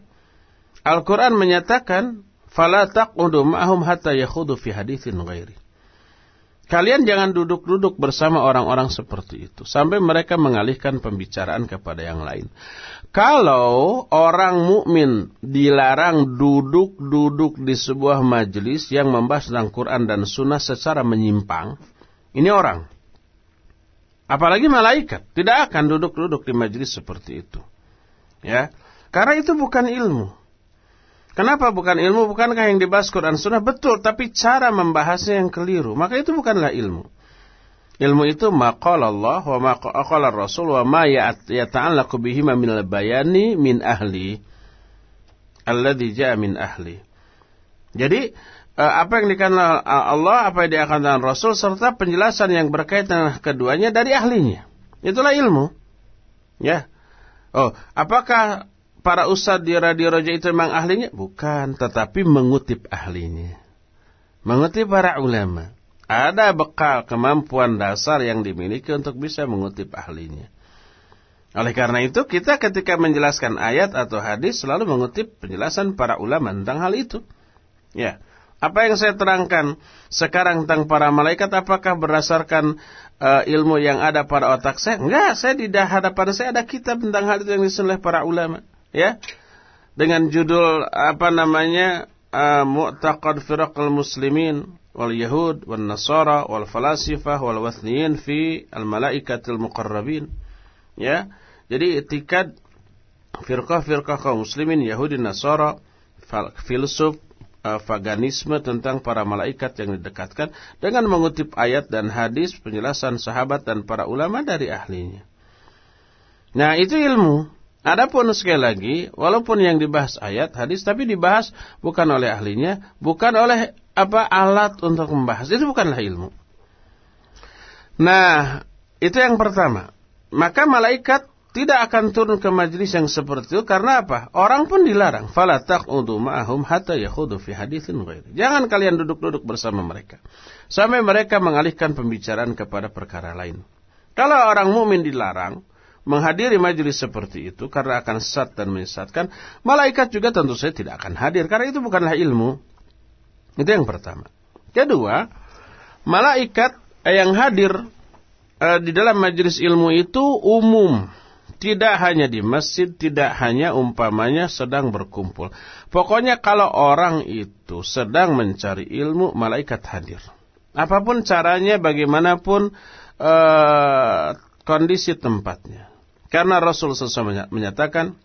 Al-Quran menyatakan, "Fala taqudu ma'hum hatta yakhudu fi haditsin ghairi." Kalian jangan duduk-duduk bersama orang-orang seperti itu sampai mereka mengalihkan pembicaraan kepada yang lain. Kalau orang mukmin dilarang duduk-duduk di sebuah majelis yang membahas tentang Quran dan Sunnah secara menyimpang, ini orang. Apalagi malaikat tidak akan duduk-duduk di majelis seperti itu. Ya, karena itu bukan ilmu. Kenapa bukan ilmu? Bukankah yang dibahas Quran Sunnah? Betul, tapi cara membahasnya yang keliru. Maka itu bukanlah ilmu. Ilmu itu maqala Allah wa maqala Rasul wa ma yata'allaqu bihi min al-bayani min ahli. Alladhi ja'a min ahli. Jadi, eh, apa yang dikatakan Allah, apa yang dikatakan Rasul, serta penjelasan yang berkaitan keduanya dari ahlinya. Itulah ilmu. Ya. Oh, apakah para ustadz di Radio Roja itu memang ahlinya? Bukan, tetapi mengutip ahlinya. Mengutip para ulama. Ada bekal kemampuan dasar yang dimiliki untuk bisa mengutip ahlinya. Oleh karena itu, kita ketika menjelaskan ayat atau hadis selalu mengutip penjelasan para ulama tentang hal itu. Ya. Apa yang saya terangkan sekarang tentang para malaikat apakah berdasarkan uh, ilmu yang ada pada otak saya? Enggak, saya di hadapan saya ada kitab tentang hal itu yang oleh para ulama ya dengan judul apa namanya uh, Mu'taqad Firaqal Muslimin Yahud wal Wathniyin fi al Malaikatil Muqarrabin ya jadi etikat firqah-firqah kaum muslimin Yahudi Nasara filsuf uh, paganisme tentang para malaikat yang didekatkan dengan mengutip ayat dan hadis penjelasan sahabat dan para ulama dari ahlinya. Nah, itu ilmu. Adapun sekali lagi, walaupun yang dibahas ayat, hadis, tapi dibahas bukan oleh ahlinya, bukan oleh apa alat untuk membahas. Itu bukanlah ilmu. Nah, itu yang pertama. Maka malaikat tidak akan turun ke majelis yang seperti itu karena apa? Orang pun dilarang. Fala taqudu ma'ahum hatta yakhudu fi haditsin ghairi. Jangan kalian duduk-duduk bersama mereka sampai mereka mengalihkan pembicaraan kepada perkara lain. Kalau orang mukmin dilarang, menghadiri majelis seperti itu karena akan sesat dan menyesatkan, malaikat juga tentu saja tidak akan hadir karena itu bukanlah ilmu. Itu yang pertama. Kedua, malaikat yang hadir uh, di dalam majelis ilmu itu umum. Tidak hanya di masjid, tidak hanya umpamanya sedang berkumpul. Pokoknya kalau orang itu sedang mencari ilmu, malaikat hadir. Apa pun caranya, bagaimanapun uh, kondisi tempatnya. Karena Rasul SAW menyatakan,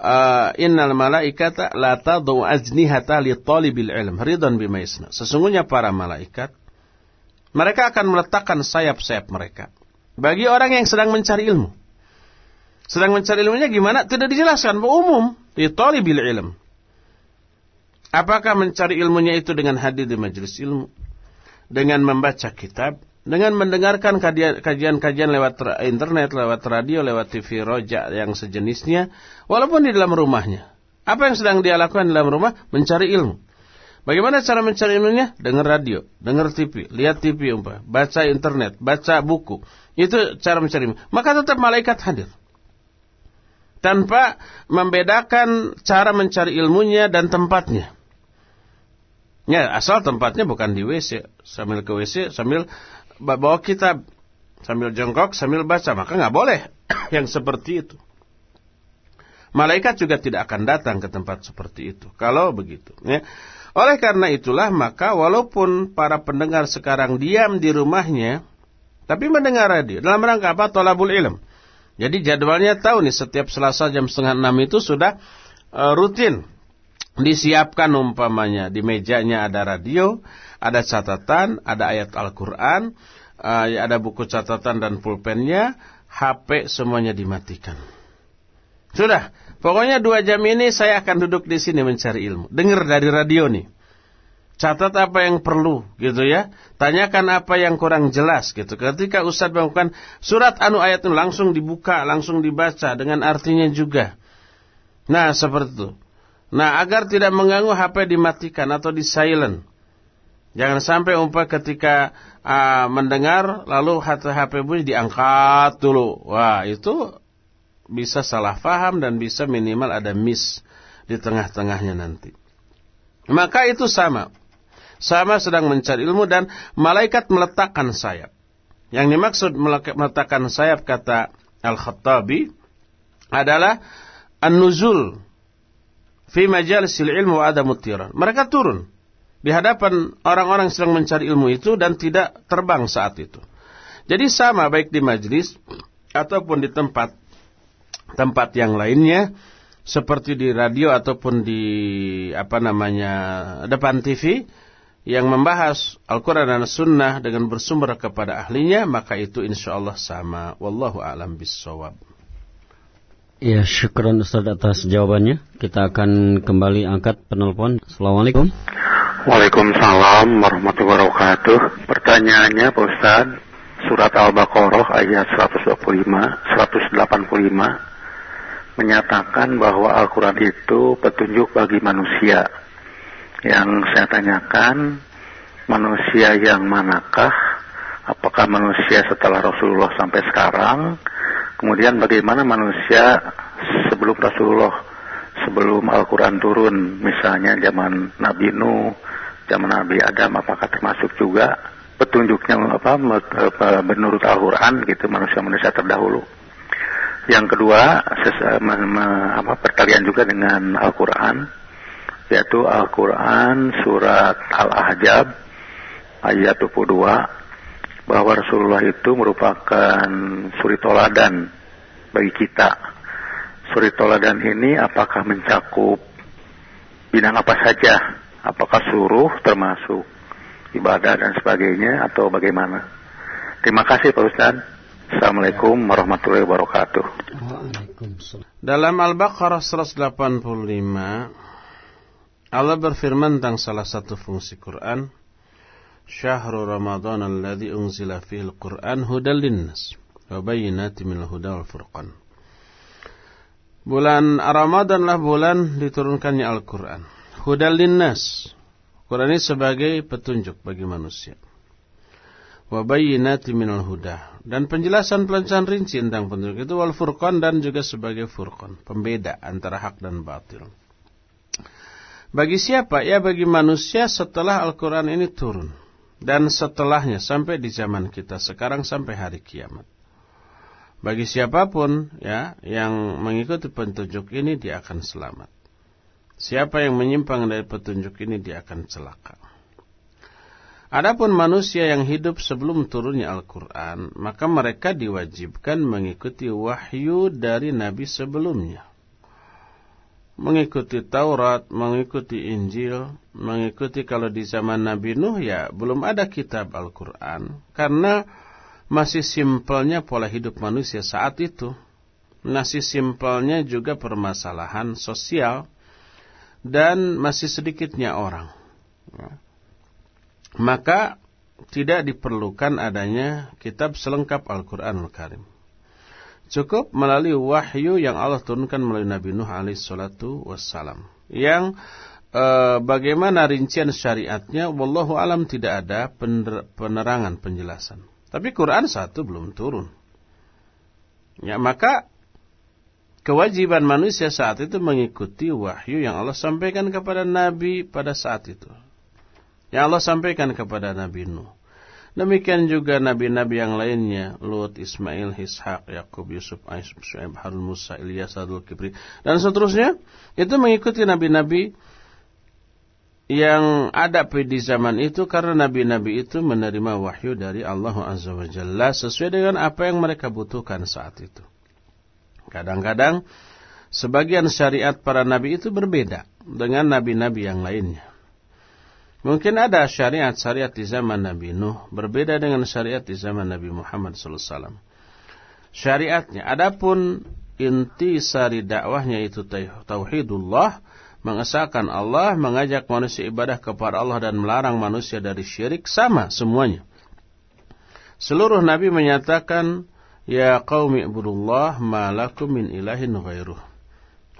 uh, Innal malaikata la tadu ajnihata li talibil ilm ridan bima yasna. Sesungguhnya para malaikat mereka akan meletakkan sayap-sayap mereka bagi orang yang sedang mencari ilmu. Sedang mencari ilmunya gimana? Tidak dijelaskan, umum li talibil ilm. Apakah mencari ilmunya itu dengan hadir di majelis ilmu? Dengan membaca kitab? Dengan mendengarkan kajian-kajian lewat internet, lewat radio, lewat TV roja yang sejenisnya, walaupun di dalam rumahnya. Apa yang sedang dia lakukan di dalam rumah? Mencari ilmu. Bagaimana cara mencari ilmunya? Dengar radio, dengar TV, lihat TV umpah, baca internet, baca buku. Itu cara mencari ilmu. Maka tetap malaikat hadir. Tanpa membedakan cara mencari ilmunya dan tempatnya. Ya, asal tempatnya bukan di WC. Sambil ke WC, sambil bawa kitab. Sambil jongkok, sambil baca. Maka nggak boleh yang seperti itu. Malaikat juga tidak akan datang ke tempat seperti itu. Kalau begitu. Ya. Oleh karena itulah maka walaupun para pendengar sekarang diam di rumahnya. Tapi mendengar radio. Dalam rangka apa? Tolabul ilm. Jadi jadwalnya tahu nih setiap selasa jam setengah enam itu sudah uh, rutin. Disiapkan umpamanya. Di mejanya ada radio. Ada catatan. Ada ayat Al-Quran. Uh, ada buku catatan dan pulpennya. HP semuanya dimatikan. Sudah, pokoknya dua jam ini saya akan duduk di sini mencari ilmu. Dengar dari radio nih. Catat apa yang perlu gitu ya. Tanyakan apa yang kurang jelas gitu. Ketika Ustadz melakukan surat anu ayat itu langsung dibuka, langsung dibaca dengan artinya juga. Nah seperti itu. Nah agar tidak mengganggu HP dimatikan atau di silent. Jangan sampai umpah ketika uh, mendengar lalu HP bunyi diangkat dulu. Wah itu bisa salah faham dan bisa minimal ada miss di tengah-tengahnya nanti. Maka itu sama. Sama sedang mencari ilmu dan malaikat meletakkan sayap. Yang dimaksud meletakkan sayap kata Al-Khattabi adalah an-nuzul fi majalisil ilmu wa adamutiran. Mereka turun di hadapan orang-orang sedang mencari ilmu itu dan tidak terbang saat itu. Jadi sama baik di majlis ataupun di tempat tempat yang lainnya seperti di radio ataupun di apa namanya depan TV yang membahas Al-Quran dan Sunnah dengan bersumber kepada ahlinya maka itu insya Allah sama. Wallahu alam bisawab Ya syukuran Ustaz atas jawabannya. Kita akan kembali angkat penelpon. Assalamualaikum Waalaikumsalam warahmatullahi wabarakatuh Pertanyaannya Pak Ustaz Surat Al-Baqarah ayat 125 185 menyatakan bahwa Al-Quran itu petunjuk bagi manusia. Yang saya tanyakan, manusia yang manakah? Apakah manusia setelah Rasulullah sampai sekarang? Kemudian bagaimana manusia sebelum Rasulullah, sebelum Al-Quran turun, misalnya zaman Nabi Nuh, zaman Nabi Adam, apakah termasuk juga petunjuknya apa menurut Al-Quran gitu manusia-manusia terdahulu? Yang kedua, apa, pertalian juga dengan Al-Quran, yaitu Al-Quran surat Al-Ahzab ayat 22 bahwa Rasulullah itu merupakan suri toladan bagi kita. Suri toladan ini apakah mencakup bidang apa saja? Apakah suruh termasuk ibadah dan sebagainya atau bagaimana? Terima kasih Pak Ustadz. Assalamualaikum warahmatullahi wabarakatuh. Dalam Al-Baqarah 185 Allah berfirman tentang salah satu fungsi Quran Syahrul Ramadan alladhi unzila fihi al-Quran hudal linnas wa bayyinatin minal huda wal furqan Bulan Ramadan lah bulan diturunkannya Al-Quran. Hudal linnas. Quran ini sebagai petunjuk bagi manusia. Wa bayyinati minal huda. Dan penjelasan-penjelasan rinci tentang petunjuk itu wal furqan dan juga sebagai furqan. Pembeda antara hak dan batil. Bagi siapa? Ya bagi manusia setelah Al-Qur'an ini turun. Dan setelahnya sampai di zaman kita sekarang sampai hari kiamat bagi siapa pun ya yang mengikuti petunjuk ini dia akan selamat siapa yang menyimpang dari petunjuk ini dia akan celaka Adapun manusia yang hidup sebelum turunnya Al-Quran, maka mereka diwajibkan mengikuti wahyu dari Nabi sebelumnya. Mengikuti Taurat, mengikuti Injil, mengikuti kalau di zaman Nabi Nuh ya belum ada kitab Al-Quran. Karena masih simpelnya pola hidup manusia saat itu. Masih simpelnya juga permasalahan sosial. Dan masih sedikitnya orang. Ya maka tidak diperlukan adanya kitab selengkap Al-Quranul Karim. Cukup melalui wahyu yang Allah turunkan melalui Nabi Nuh alaihissalatu wassalam. Yang e, bagaimana rincian syariatnya wallahu alam tidak ada penerangan penjelasan. Tapi Quran satu belum turun. Ya, maka kewajiban manusia saat itu mengikuti wahyu yang Allah sampaikan kepada Nabi pada saat itu. Yang Allah sampaikan kepada Nabi Nuh. Demikian juga nabi-nabi yang lainnya, Lut, Ismail, Ishak, Yakub, Yusuf, Aisyah, Harun, Musa, Ilyas, Adul Kibri, dan seterusnya. Itu mengikuti nabi-nabi yang ada di zaman itu karena nabi-nabi itu menerima wahyu dari Allah Azza wa Jalla sesuai dengan apa yang mereka butuhkan saat itu. Kadang-kadang sebagian syariat para nabi itu berbeda dengan nabi-nabi yang lainnya. Mungkin ada syariat-syariat di zaman Nabi Nuh berbeda dengan syariat di zaman Nabi Muhammad SAW. Syariatnya, adapun inti sari dakwahnya itu tauhidullah, mengesahkan Allah, mengajak manusia ibadah kepada Allah dan melarang manusia dari syirik sama semuanya. Seluruh nabi menyatakan, "Ya qaumi ibudullah ma lakum min ilahin ghairuh."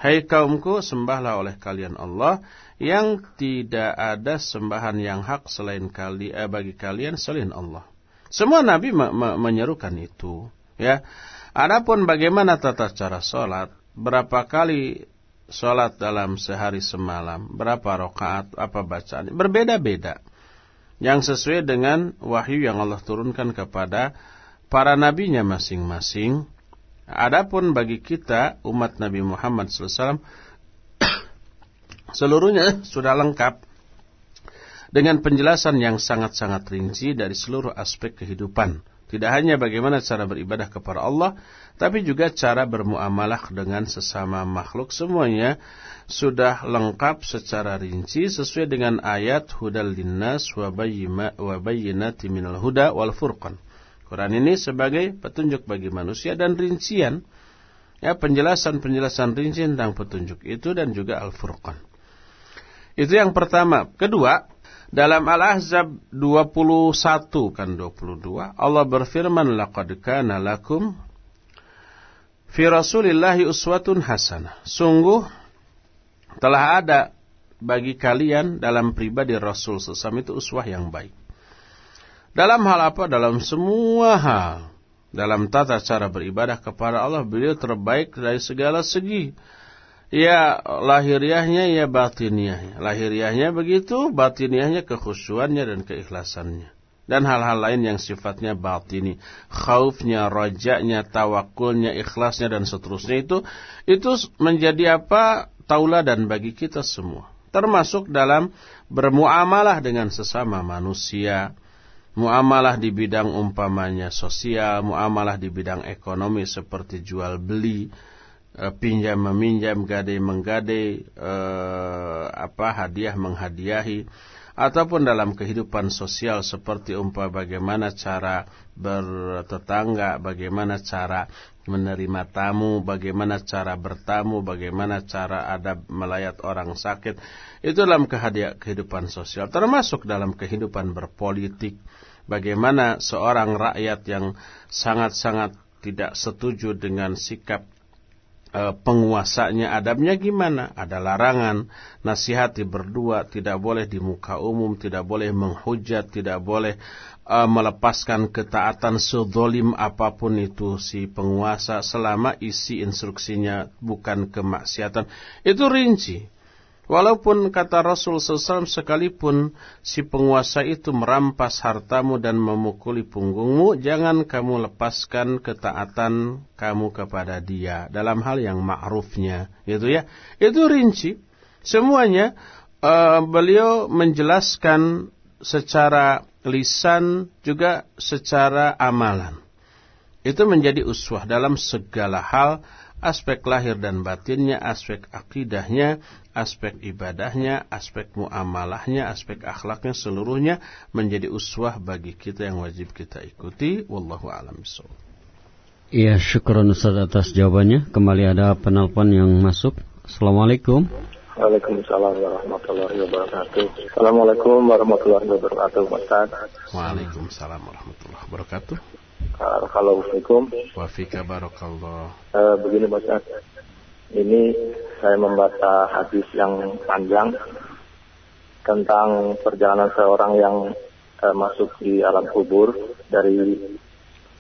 Hai kaumku, sembahlah oleh kalian Allah yang tidak ada sembahan yang hak selain kali eh, bagi kalian selain Allah. Semua nabi me me menyerukan itu, ya. Adapun bagaimana tata cara salat, berapa kali salat dalam sehari semalam, berapa rakaat, apa bacaan, berbeda-beda. Yang sesuai dengan wahyu yang Allah turunkan kepada para nabinya masing-masing. Adapun bagi kita umat Nabi Muhammad SAW Seluruhnya sudah lengkap dengan penjelasan yang sangat-sangat rinci dari seluruh aspek kehidupan. Tidak hanya bagaimana cara beribadah kepada Allah, tapi juga cara bermuamalah dengan sesama makhluk. Semuanya sudah lengkap secara rinci sesuai dengan ayat hudal linnas wa bayyinati minal huda wal furqan. Quran ini sebagai petunjuk bagi manusia dan rincian ya penjelasan-penjelasan rinci tentang petunjuk itu dan juga al-furqan. Itu yang pertama. Kedua, dalam Al-Ahzab 21 kan 22 Allah berfirman laqad kana lakum fi Rasulillahi uswatun hasanah. Sungguh telah ada bagi kalian dalam pribadi Rasul sesam itu uswah yang baik. Dalam hal apa? Dalam semua hal. Dalam tata cara beribadah kepada Allah beliau terbaik dari segala segi Ya lahiriahnya ya batiniahnya. Lahiriahnya begitu, batiniahnya kekhusyuannya dan keikhlasannya. Dan hal-hal lain yang sifatnya batini. Khaufnya, rojaknya, tawakulnya, ikhlasnya dan seterusnya itu. Itu menjadi apa? Tauladan bagi kita semua. Termasuk dalam bermuamalah dengan sesama manusia. Muamalah di bidang umpamanya sosial, muamalah di bidang ekonomi seperti jual beli, Eh, pinjam meminjam, gadai menggadai, eh, apa hadiah menghadiahi, ataupun dalam kehidupan sosial seperti umpah bagaimana cara bertetangga, bagaimana cara menerima tamu, bagaimana cara bertamu, bagaimana cara ada melayat orang sakit. Itu dalam kehidupan sosial, termasuk dalam kehidupan berpolitik. Bagaimana seorang rakyat yang sangat-sangat tidak setuju dengan sikap e, penguasanya adabnya gimana? Ada larangan, nasihati berdua, tidak boleh di muka umum, tidak boleh menghujat, tidak boleh e, melepaskan ketaatan sedolim apa pun itu si penguasa selama isi instruksinya bukan kemaksiatan. Itu rinci. Walaupun kata Rasul SAW sekalipun si penguasa itu merampas hartamu dan memukuli punggungmu, jangan kamu lepaskan ketaatan kamu kepada dia dalam hal yang ma'rufnya, gitu ya. Itu rinci. Semuanya uh, beliau menjelaskan secara lisan juga secara amalan. Itu menjadi uswah dalam segala hal aspek lahir dan batinnya, aspek akidahnya, aspek ibadahnya, aspek muamalahnya, aspek akhlaknya seluruhnya menjadi uswah bagi kita yang wajib kita ikuti. Wallahu a'lam bishawab. Iya, syukur Ustaz atas jawabannya. Kembali ada penelpon yang masuk. Assalamualaikum. Waalaikumsalam warahmatullahi wabarakatuh. Assalamualaikum warahmatullahi wabarakatuh, Ustaz. Waalaikumsalam warahmatullahi wabarakatuh. Assalamualaikum. Wafika barakallah. Uh, begini Ustaz. Ini saya membaca hadis yang panjang tentang perjalanan seorang yang uh, masuk di alam kubur dari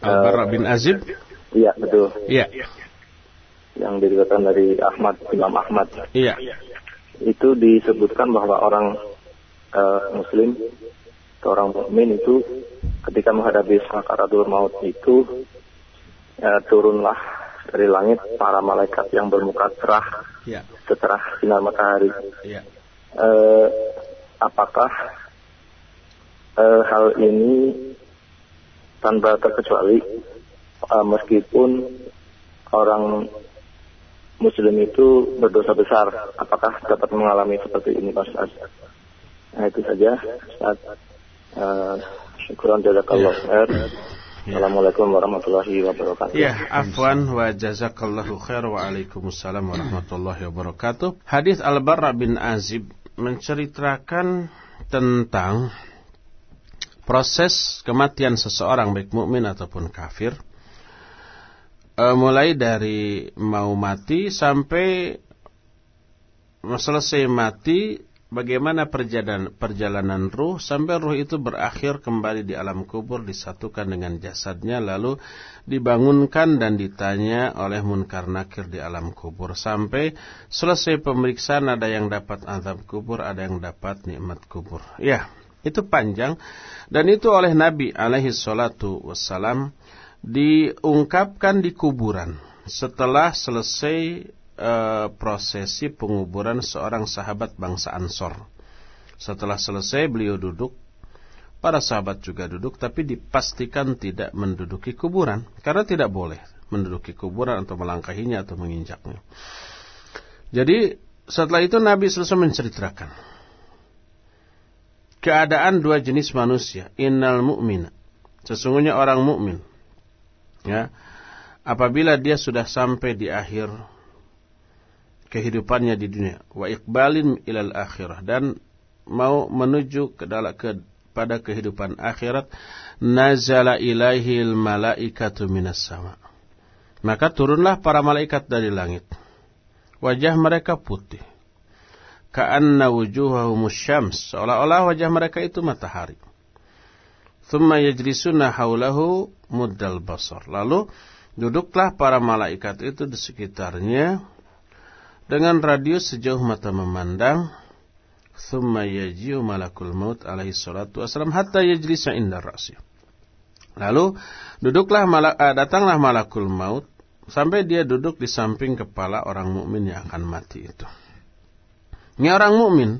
Al-Bara bin Azib. Iya, betul. Iya. Yang diriwayatkan dari Ahmad Imam Ahmad. Iya. Itu disebutkan bahwa orang uh, muslim seorang mukmin itu ketika menghadapi sakaratul maut itu uh, turunlah dari langit para malaikat yang bermuka cerah ya. secerah sinar matahari. Ya. Uh, apakah uh, hal ini tanpa terkecuali uh, meskipun orang muslim itu berdosa besar, apakah dapat mengalami seperti ini Mas Nah itu saja Ustaz. Uh, syukuran jazakallah khair. Ya. Assalamualaikum warahmatullahi wabarakatuh. Ya, afwan wa jazakallahu khair wa alaikumussalam warahmatullahi wabarakatuh. Hadis Al-Barra bin Azib menceritakan tentang proses kematian seseorang baik mukmin ataupun kafir. E, mulai dari mau mati sampai selesai mati bagaimana perjalanan perjalanan ruh? Sampai ruh itu berakhir kembali di alam kubur disatukan dengan jasadnya lalu dibangunkan dan ditanya oleh munkar nakir di alam kubur. Sampai selesai pemeriksaan ada yang dapat azab kubur ada yang dapat nikmat kubur. Ya itu panjang. Dan itu oleh Nabi alaihi salatu wassalam diungkapkan di kuburan. Setelah selesai uh, prosesi penguburan seorang sahabat bangsa Ansor. Setelah selesai beliau duduk, para sahabat juga duduk tapi dipastikan tidak menduduki kuburan karena tidak boleh menduduki kuburan atau melangkahinya atau menginjaknya. Jadi setelah itu Nabi selesai menceritakan keadaan dua jenis manusia, innal mu'mina. Sesungguhnya orang mukmin ya apabila dia sudah sampai di akhir kehidupannya di dunia. Wa iqbalin ilal akhirah. Dan mau menuju ke dalam pada kehidupan akhirat nazala ilaihil malaikatu minas sama. Maka turunlah para malaikat dari langit. Wajah mereka putih. Ka'anna wujuhahum syams. Seolah-olah wajah mereka itu matahari. Thumma yajlisuna haulahu muddal basar. Lalu duduklah para malaikat itu di sekitarnya dengan radius sejauh mata memandang thumma yajiu malakul maut alaihi salatu wasalam hatta yajlisa inda ra'si. Lalu duduklah malak, uh, datanglah malakul maut sampai dia duduk di samping kepala orang mukmin yang akan mati itu. Ini orang mukmin.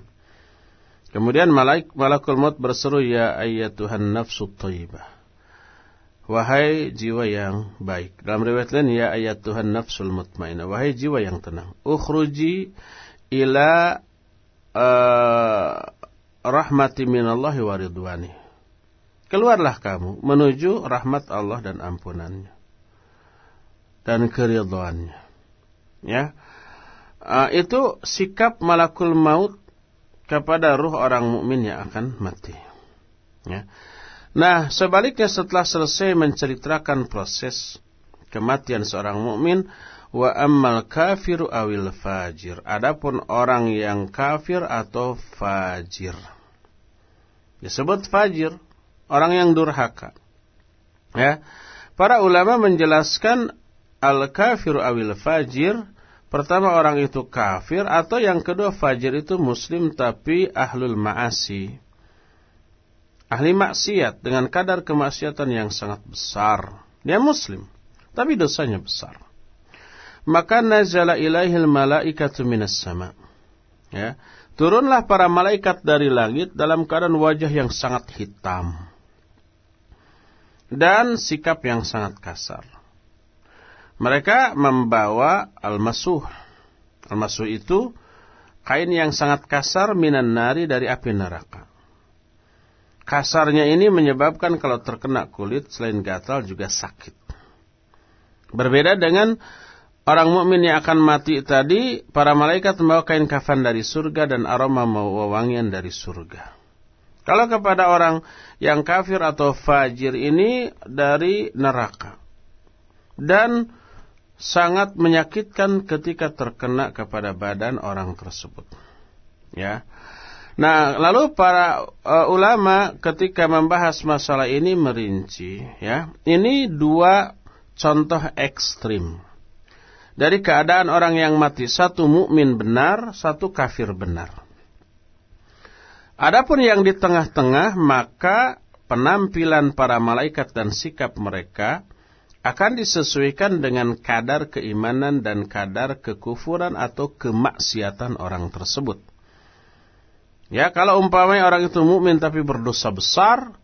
Kemudian malaik, malakul maut berseru ya ayyatuhan nafsu thayyibah Wahai jiwa yang baik. Dalam riwayat lain ya ayat Tuhan nafsul mutmainah. Wahai jiwa yang tenang. Ukhruji ila uh, rahmati minallahi wa ridwani. Keluarlah kamu menuju rahmat Allah dan ampunannya. Dan keridhaannya. Ya. Uh, itu sikap malakul maut kepada ruh orang mukmin yang akan mati. Ya. Nah, sebaliknya setelah selesai menceritakan proses kematian seorang mukmin, wa ammal kafiru awil fajir. Adapun orang yang kafir atau fajir. Disebut fajir, orang yang durhaka. Ya. Para ulama menjelaskan al-kafiru awil fajir, pertama orang itu kafir atau yang kedua fajir itu muslim tapi ahlul ma'asi ahli maksiat dengan kadar kemaksiatan yang sangat besar. Dia muslim, tapi dosanya besar. Maka nazala ilaihil malaikatu minas sama. Ya. Turunlah para malaikat dari langit dalam keadaan wajah yang sangat hitam. Dan sikap yang sangat kasar. Mereka membawa al-masuh. Al-masuh itu kain yang sangat kasar minan nari dari api neraka. Kasarnya ini menyebabkan kalau terkena kulit selain gatal juga sakit. Berbeda dengan orang mukmin yang akan mati tadi, para malaikat membawa kain kafan dari surga dan aroma wangian dari surga. Kalau kepada orang yang kafir atau fajir ini dari neraka. Dan sangat menyakitkan ketika terkena kepada badan orang tersebut. Ya. Nah, lalu para uh, ulama ketika membahas masalah ini merinci, ya, ini dua contoh ekstrim dari keadaan orang yang mati satu mukmin benar, satu kafir benar. Adapun yang di tengah-tengah maka penampilan para malaikat dan sikap mereka akan disesuaikan dengan kadar keimanan dan kadar kekufuran atau kemaksiatan orang tersebut. Ya, kalau umpamanya orang itu mukmin tapi berdosa besar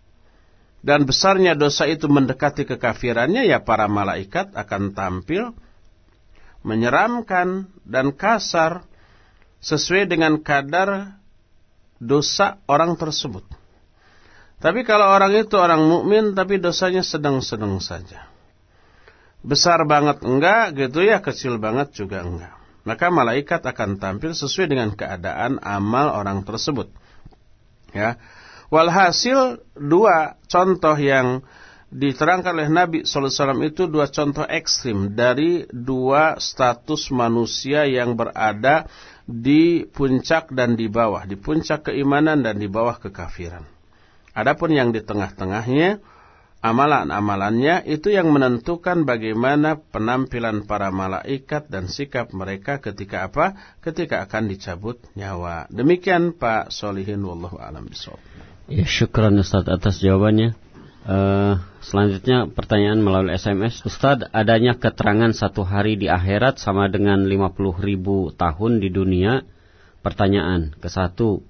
dan besarnya dosa itu mendekati kekafirannya, ya para malaikat akan tampil menyeramkan dan kasar sesuai dengan kadar dosa orang tersebut. Tapi kalau orang itu orang mukmin tapi dosanya sedang-sedang saja. Besar banget enggak gitu ya, kecil banget juga enggak. Maka malaikat akan tampil sesuai dengan keadaan amal orang tersebut. Ya. Walhasil dua contoh yang diterangkan oleh Nabi SAW itu dua contoh ekstrim dari dua status manusia yang berada di puncak dan di bawah, di puncak keimanan dan di bawah kekafiran. Adapun yang di tengah-tengahnya, amalan-amalannya itu yang menentukan bagaimana penampilan para malaikat dan sikap mereka ketika apa? Ketika akan dicabut nyawa. Demikian Pak Solihin wallahu alam bisawab. Ya, syukran Ustaz atas jawabannya. Uh, selanjutnya pertanyaan melalui SMS Ustadz adanya keterangan satu hari di akhirat sama dengan 50 ribu tahun di dunia Pertanyaan ke satu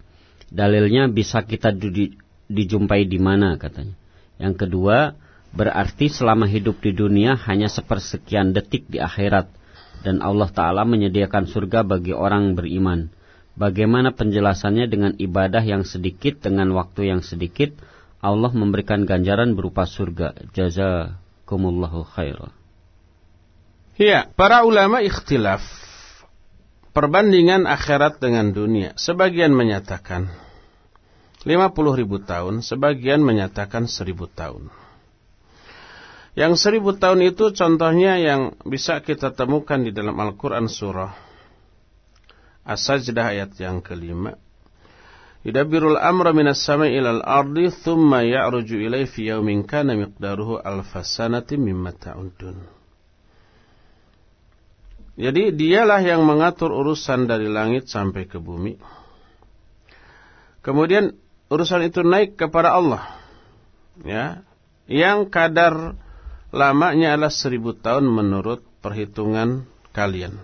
Dalilnya bisa kita di, dijumpai di mana katanya Yang kedua Berarti selama hidup di dunia hanya sepersekian detik di akhirat Dan Allah Ta'ala menyediakan surga bagi orang beriman Bagaimana penjelasannya dengan ibadah yang sedikit dengan waktu yang sedikit Allah memberikan ganjaran berupa surga. Jazakumullahu khairan. Ya, para ulama ikhtilaf perbandingan akhirat dengan dunia. Sebagian menyatakan 50 ribu tahun, sebagian menyatakan 1000 tahun. Yang 1000 tahun itu contohnya yang bisa kita temukan di dalam Al-Quran surah As-Sajdah ayat yang kelima yudabbirul amra minas samai ilal ardi thumma ya'ruju ilai fi yaumin kana miqdaruhu alfasanati mimma ta'udun. Jadi dialah yang mengatur urusan dari langit sampai ke bumi. Kemudian urusan itu naik kepada Allah. Ya, yang kadar lamanya adalah seribu tahun menurut perhitungan kalian.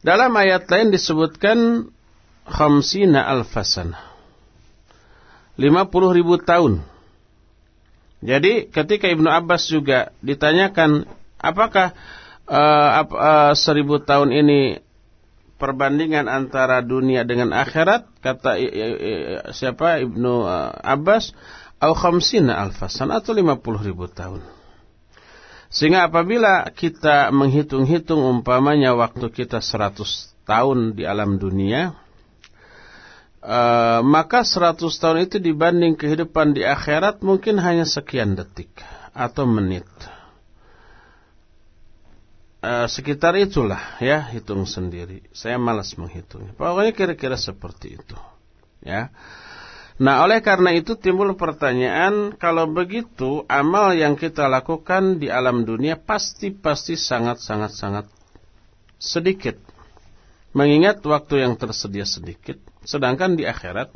Dalam ayat lain disebutkan khamsina alfasana. 50 ribu tahun. Jadi ketika Ibnu Abbas juga ditanyakan apakah uh, uh, seribu tahun ini perbandingan antara dunia dengan akhirat kata siapa Ibnu uh, Abbas au khamsina alfasan atau 50 ribu tahun. Sehingga apabila kita menghitung-hitung umpamanya waktu kita 100 tahun di alam dunia Uh, maka 100 tahun itu dibanding kehidupan di akhirat mungkin hanya sekian detik atau menit. Uh, sekitar itulah ya hitung sendiri. Saya malas menghitungnya. Pokoknya kira-kira seperti itu. Ya. Nah, oleh karena itu timbul pertanyaan, kalau begitu amal yang kita lakukan di alam dunia pasti-pasti sangat-sangat-sangat sedikit. Mengingat waktu yang tersedia sedikit Sedangkan di akhirat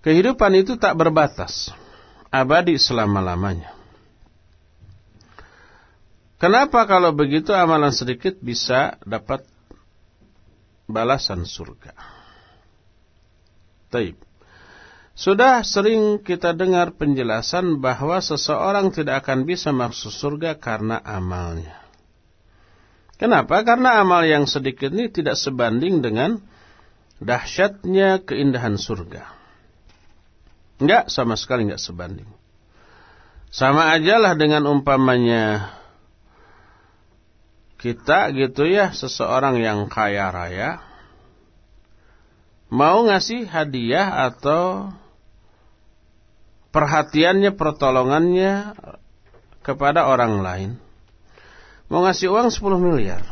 kehidupan itu tak berbatas, abadi selama-lamanya. Kenapa kalau begitu amalan sedikit bisa dapat balasan surga? Taib. Sudah sering kita dengar penjelasan bahwa seseorang tidak akan bisa masuk surga karena amalnya. Kenapa? Karena amal yang sedikit ini tidak sebanding dengan dahsyatnya keindahan surga. Enggak, sama sekali enggak sebanding. Sama ajalah dengan umpamanya kita gitu ya, seseorang yang kaya raya mau ngasih hadiah atau perhatiannya, pertolongannya kepada orang lain. Mau ngasih uang 10 miliar.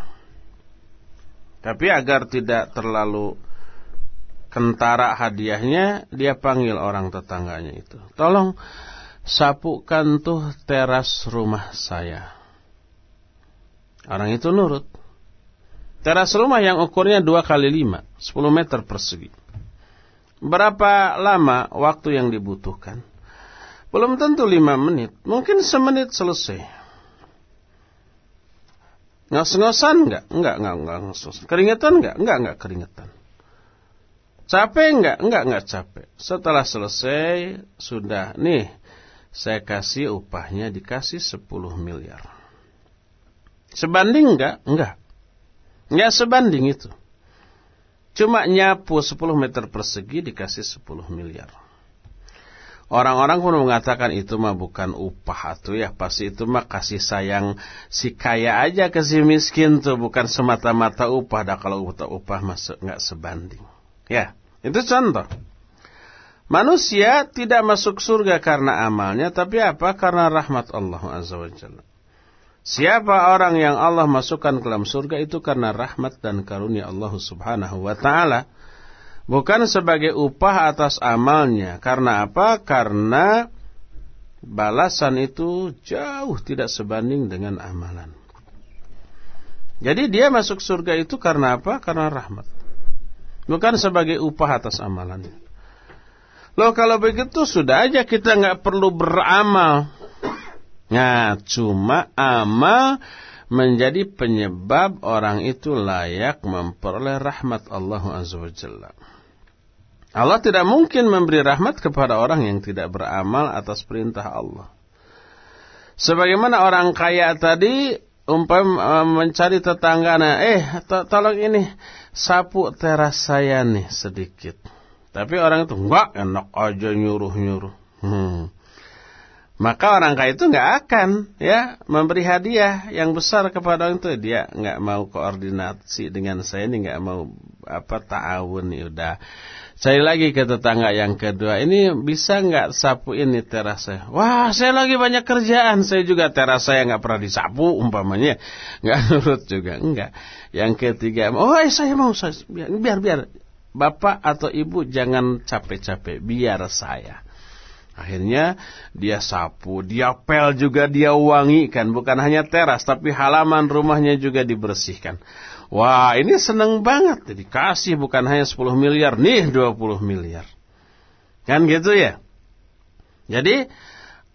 Tapi agar tidak terlalu kentara hadiahnya, dia panggil orang tetangganya itu. Tolong sapukan tuh teras rumah saya. Orang itu nurut. Teras rumah yang ukurnya 2 kali 5, 10 meter persegi. Berapa lama waktu yang dibutuhkan? Belum tentu 5 menit, mungkin semenit selesai. Ngos-ngosan enggak? Enggak, enggak, enggak ngos Keringetan enggak? Enggak, enggak keringetan. Capek enggak? Enggak, enggak capek. Setelah selesai, sudah. Nih, saya kasih upahnya dikasih 10 miliar. Sebanding enggak? Enggak. Enggak sebanding itu. Cuma nyapu 10 meter persegi dikasih 10 miliar. Orang-orang pun mengatakan itu mah bukan upah tuh ya. Pasti itu mah kasih sayang si kaya aja ke si miskin tuh. Bukan semata-mata upah. Dah kalau upah, upah masuk nggak sebanding. Ya, itu contoh. Manusia tidak masuk surga karena amalnya. Tapi apa? Karena rahmat Allah Azza wa Jalla. Siapa orang yang Allah masukkan ke dalam surga itu karena rahmat dan karunia Allah Subhanahu wa taala bukan sebagai upah atas amalnya. Karena apa? Karena balasan itu jauh tidak sebanding dengan amalan. Jadi dia masuk surga itu karena apa? Karena rahmat. Bukan sebagai upah atas amalannya. Loh kalau begitu sudah aja kita nggak perlu beramal. Nah, cuma amal menjadi penyebab orang itu layak memperoleh rahmat Allah Azza wa. Allah tidak mungkin memberi rahmat kepada orang yang tidak beramal atas perintah Allah. Sebagaimana orang kaya tadi umpam e, mencari tetangganya, eh to tolong ini sapu teras saya nih sedikit. Tapi orang itu enggak enak aja nyuruh-nyuruh. Hmm. Maka orang kaya itu nggak akan ya memberi hadiah yang besar kepada orang itu. Dia nggak mau koordinasi dengan saya ini nggak mau apa ta'awun ya udah. Saya lagi ke tetangga yang kedua, ini bisa nggak sapu ini teras saya? Wah, saya lagi banyak kerjaan, saya juga teras saya nggak pernah disapu umpamanya, nggak nurut juga, enggak. Yang ketiga, oh saya mau, saya, biar biar bapak atau ibu jangan capek-capek, biar saya. Akhirnya dia sapu, dia pel juga dia wangikan. Bukan hanya teras, tapi halaman rumahnya juga dibersihkan. Wah ini seneng banget. Jadi kasih bukan hanya 10 miliar, nih 20 miliar. Kan gitu ya. Jadi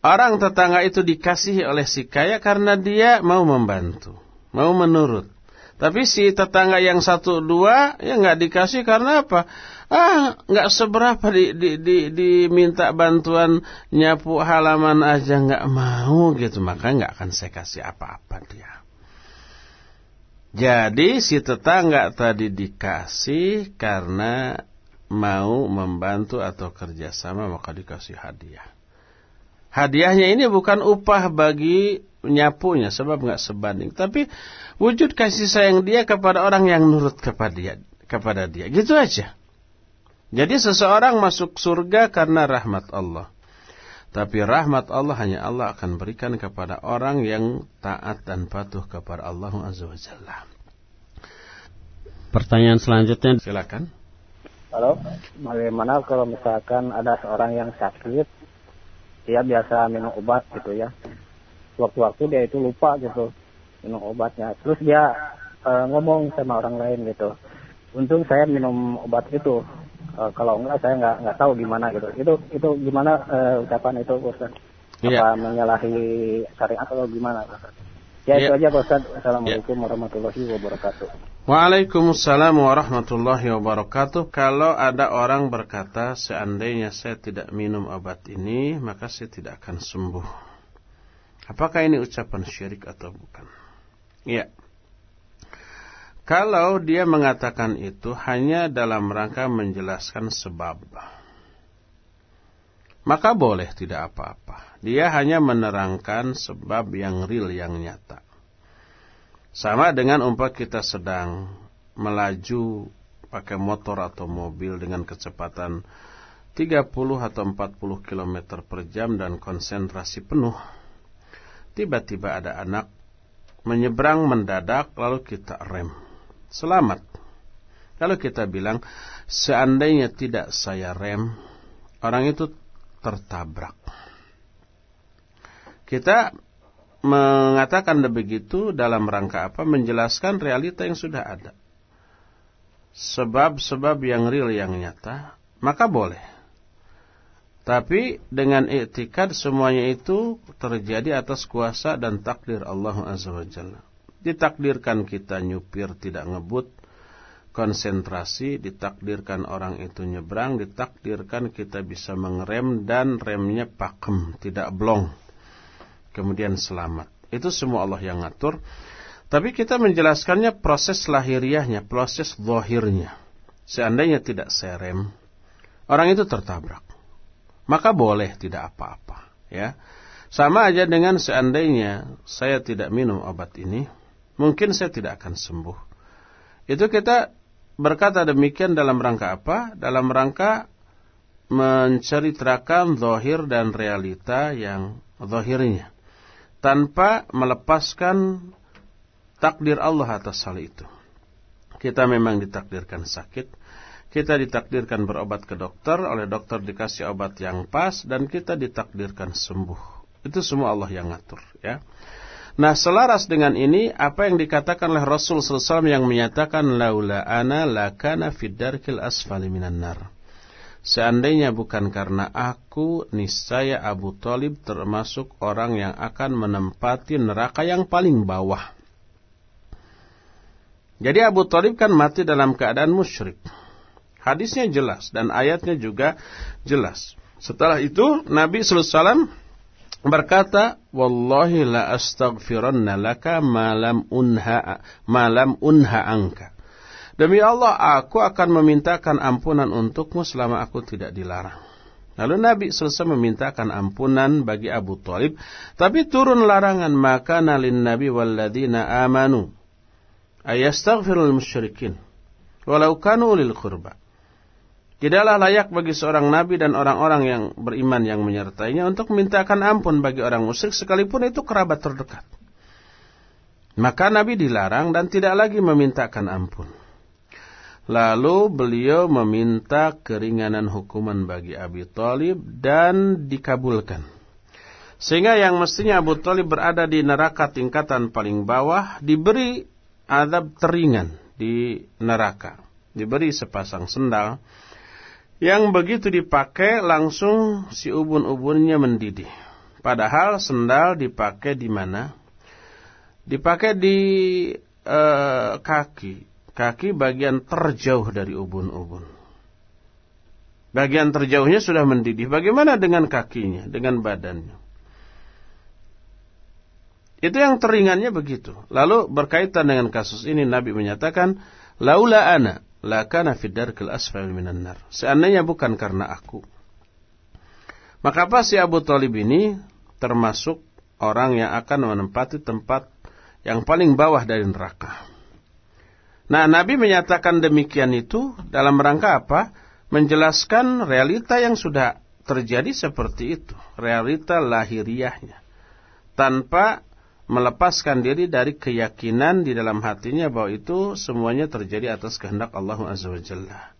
orang tetangga itu dikasih oleh si kaya karena dia mau membantu. Mau menurut. Tapi si tetangga yang satu dua ya nggak dikasih karena apa? ah nggak seberapa di, di, di, diminta bantuan nyapu halaman aja nggak mau gitu maka nggak akan saya kasih apa-apa dia. Jadi si tetangga tadi dikasih karena mau membantu atau kerjasama maka dikasih hadiah. Hadiahnya ini bukan upah bagi nyapunya sebab nggak sebanding, tapi wujud kasih sayang dia kepada orang yang nurut kepada dia, kepada dia. Gitu aja. Jadi seseorang masuk surga karena rahmat Allah. Tapi rahmat Allah hanya Allah akan berikan kepada orang yang taat dan patuh kepada Allah Azza wa Jalla. Pertanyaan selanjutnya silakan. Halo, bagaimana kalau misalkan ada seorang yang sakit, dia biasa minum obat gitu ya. Waktu-waktu dia itu lupa gitu minum obatnya. Terus dia uh, ngomong sama orang lain gitu. Untung saya minum obat itu, uh, kalau enggak saya enggak enggak tahu gimana gitu itu itu gimana uh, ucapan itu Ustaz yeah. apa menyalahi syariat atau gimana Ustaz ya yeah. itu aja Ustaz Assalamualaikum yeah. warahmatullahi wabarakatuh Waalaikumsalam warahmatullahi wabarakatuh Kalau ada orang berkata Seandainya saya tidak minum obat ini Maka saya tidak akan sembuh Apakah ini ucapan syirik atau bukan? Iya kalau dia mengatakan itu hanya dalam rangka menjelaskan sebab. Maka boleh tidak apa-apa. Dia hanya menerangkan sebab yang real, yang nyata. Sama dengan umpah kita sedang melaju pakai motor atau mobil dengan kecepatan 30 atau 40 km per jam dan konsentrasi penuh. Tiba-tiba ada anak menyeberang mendadak lalu kita rem selamat. Kalau kita bilang seandainya tidak saya rem, orang itu tertabrak. Kita mengatakan begitu dalam rangka apa? Menjelaskan realita yang sudah ada. Sebab-sebab yang real yang nyata, maka boleh. Tapi dengan iktikad semuanya itu terjadi atas kuasa dan takdir Allah Azza wa Jalla. Ditakdirkan kita nyupir tidak ngebut, konsentrasi, ditakdirkan orang itu nyebrang, ditakdirkan kita bisa mengerem dan remnya pakem, tidak blong. Kemudian selamat. Itu semua Allah yang ngatur. Tapi kita menjelaskannya proses lahiriahnya, proses zahirnya. Seandainya tidak serem, orang itu tertabrak maka boleh tidak apa-apa ya. Sama aja dengan seandainya saya tidak minum obat ini mungkin saya tidak akan sembuh. Itu kita berkata demikian dalam rangka apa? Dalam rangka menceritakan zahir dan realita yang zahirnya tanpa melepaskan takdir Allah atas hal itu. Kita memang ditakdirkan sakit kita ditakdirkan berobat ke dokter, oleh dokter dikasih obat yang pas, dan kita ditakdirkan sembuh. Itu semua Allah yang ngatur. ya. Nah, selaras dengan ini, apa yang dikatakan oleh Rasul SAW yang menyatakan, Laula ana lakana fiddarkil asfali minan nar. Seandainya bukan karena aku, niscaya Abu Talib termasuk orang yang akan menempati neraka yang paling bawah. Jadi Abu Talib kan mati dalam keadaan musyrik. Hadisnya jelas dan ayatnya juga jelas. Setelah itu Nabi SAW berkata, Wallahi la astaghfiranna laka malam unha, malam unha angka. Demi Allah, aku akan memintakan ampunan untukmu selama aku tidak dilarang. Lalu Nabi selesai memintakan ampunan bagi Abu Talib. Tapi turun larangan, maka nalin Nabi walladina amanu. Ayastaghfirul musyrikin. Walau kanu ulil kurba. Tidaklah layak bagi seorang nabi dan orang-orang yang beriman yang menyertainya untuk memintakan ampun bagi orang musyrik sekalipun itu kerabat terdekat. Maka nabi dilarang dan tidak lagi memintakan ampun. Lalu beliau meminta keringanan hukuman bagi Abi Talib dan dikabulkan. Sehingga yang mestinya Abu Talib berada di neraka tingkatan paling bawah diberi adab teringan di neraka. Diberi sepasang sendal yang begitu dipakai langsung si ubun-ubunnya mendidih. Padahal sendal dipakai di mana? Dipakai di e, kaki. Kaki bagian terjauh dari ubun-ubun. Bagian terjauhnya sudah mendidih. Bagaimana dengan kakinya, dengan badannya? Itu yang teringannya begitu. Lalu berkaitan dengan kasus ini Nabi menyatakan, Laula ana lakana fid asfal minan nar. Seandainya bukan karena aku. Maka si Abu Talib ini termasuk orang yang akan menempati tempat yang paling bawah dari neraka. Nah, Nabi menyatakan demikian itu dalam rangka apa? Menjelaskan realita yang sudah terjadi seperti itu, realita lahiriahnya. Tanpa melepaskan diri dari keyakinan di dalam hatinya bahwa itu semuanya terjadi atas kehendak Allah Azza wa Jalla.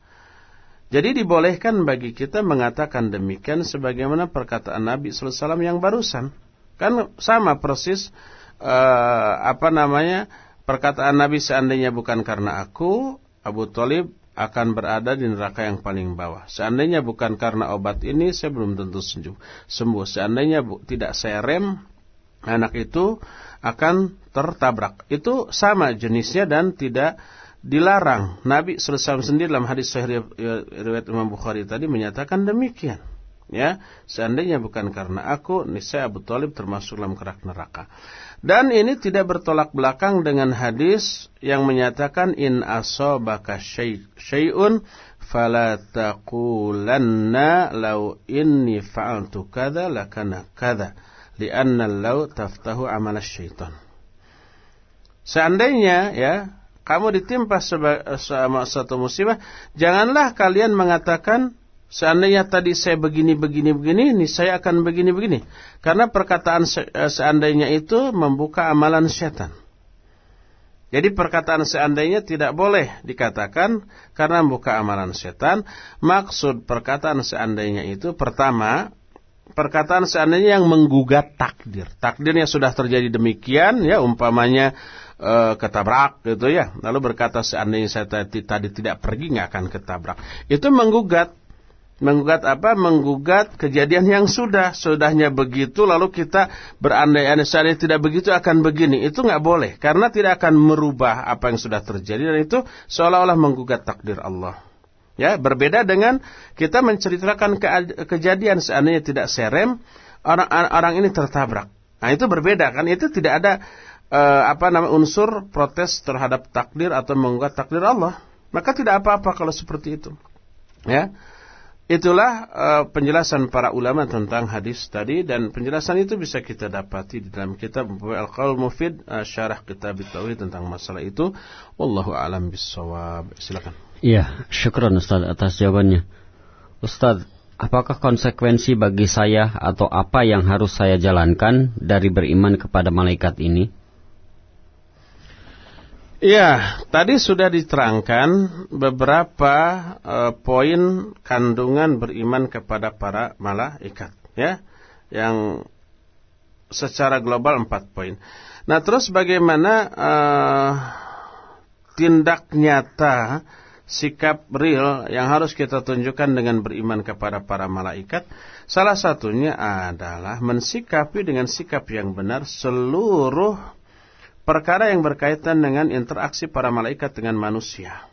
Jadi dibolehkan bagi kita mengatakan demikian sebagaimana perkataan Nabi SAW yang barusan. Kan sama persis uh, apa namanya perkataan Nabi seandainya bukan karena aku, Abu Talib akan berada di neraka yang paling bawah. Seandainya bukan karena obat ini, saya belum tentu sembuh. Seandainya bu, tidak saya rem, anak itu akan tertabrak. Itu sama jenisnya dan tidak dilarang. Nabi SAW sendiri dalam hadis sahih riwayat Imam Bukhari tadi menyatakan demikian. Ya, seandainya bukan karena aku, niscaya Abu Talib termasuk dalam kerak neraka. Dan ini tidak bertolak belakang dengan hadis yang menyatakan in asobaka syai'un fala taqulanna law inni fa'altu kadza lakana kadza li'anna law taftahu amal syaitan. Seandainya ya kamu ditimpa sama satu musibah, janganlah kalian mengatakan seandainya tadi saya begini begini begini, ini saya akan begini begini. Karena perkataan seandainya itu membuka amalan setan. Jadi perkataan seandainya tidak boleh dikatakan karena membuka amalan setan. Maksud perkataan seandainya itu pertama, perkataan seandainya yang menggugat takdir. Takdirnya sudah terjadi demikian ya umpamanya e, ketabrak gitu ya. Lalu berkata seandainya saya tadi, tidak pergi nggak akan ketabrak. Itu menggugat Menggugat apa? Menggugat kejadian yang sudah. Sudahnya begitu lalu kita berandai-andai seandainya tidak begitu akan begini. Itu nggak boleh. Karena tidak akan merubah apa yang sudah terjadi. Dan itu seolah-olah menggugat takdir Allah. Ya, berbeda dengan kita menceritakan ke kejadian seandainya tidak serem, orang orang ini tertabrak. Nah, itu berbeda kan? Itu tidak ada uh, apa nama unsur protes terhadap takdir atau menggugat takdir Allah. Maka tidak apa-apa kalau seperti itu. Ya. Itulah uh, penjelasan para ulama tentang hadis tadi dan penjelasan itu bisa kita dapati di dalam kitab Al-Qaul Mufid uh, syarah kitab Tauhid tentang masalah itu. Wallahu a'lam bissawab. Silakan. Iya, syukran Ustaz atas jawabannya. Ustaz, apakah konsekuensi bagi saya atau apa yang harus saya jalankan dari beriman kepada malaikat ini? Iya, tadi sudah diterangkan beberapa uh, poin kandungan beriman kepada para malaikat, ya, yang secara global empat poin. Nah, terus bagaimana uh, tindak nyata sikap real yang harus kita tunjukkan dengan beriman kepada para malaikat? Salah satunya adalah mensikapi dengan sikap yang benar seluruh perkara yang berkaitan dengan interaksi para malaikat dengan manusia.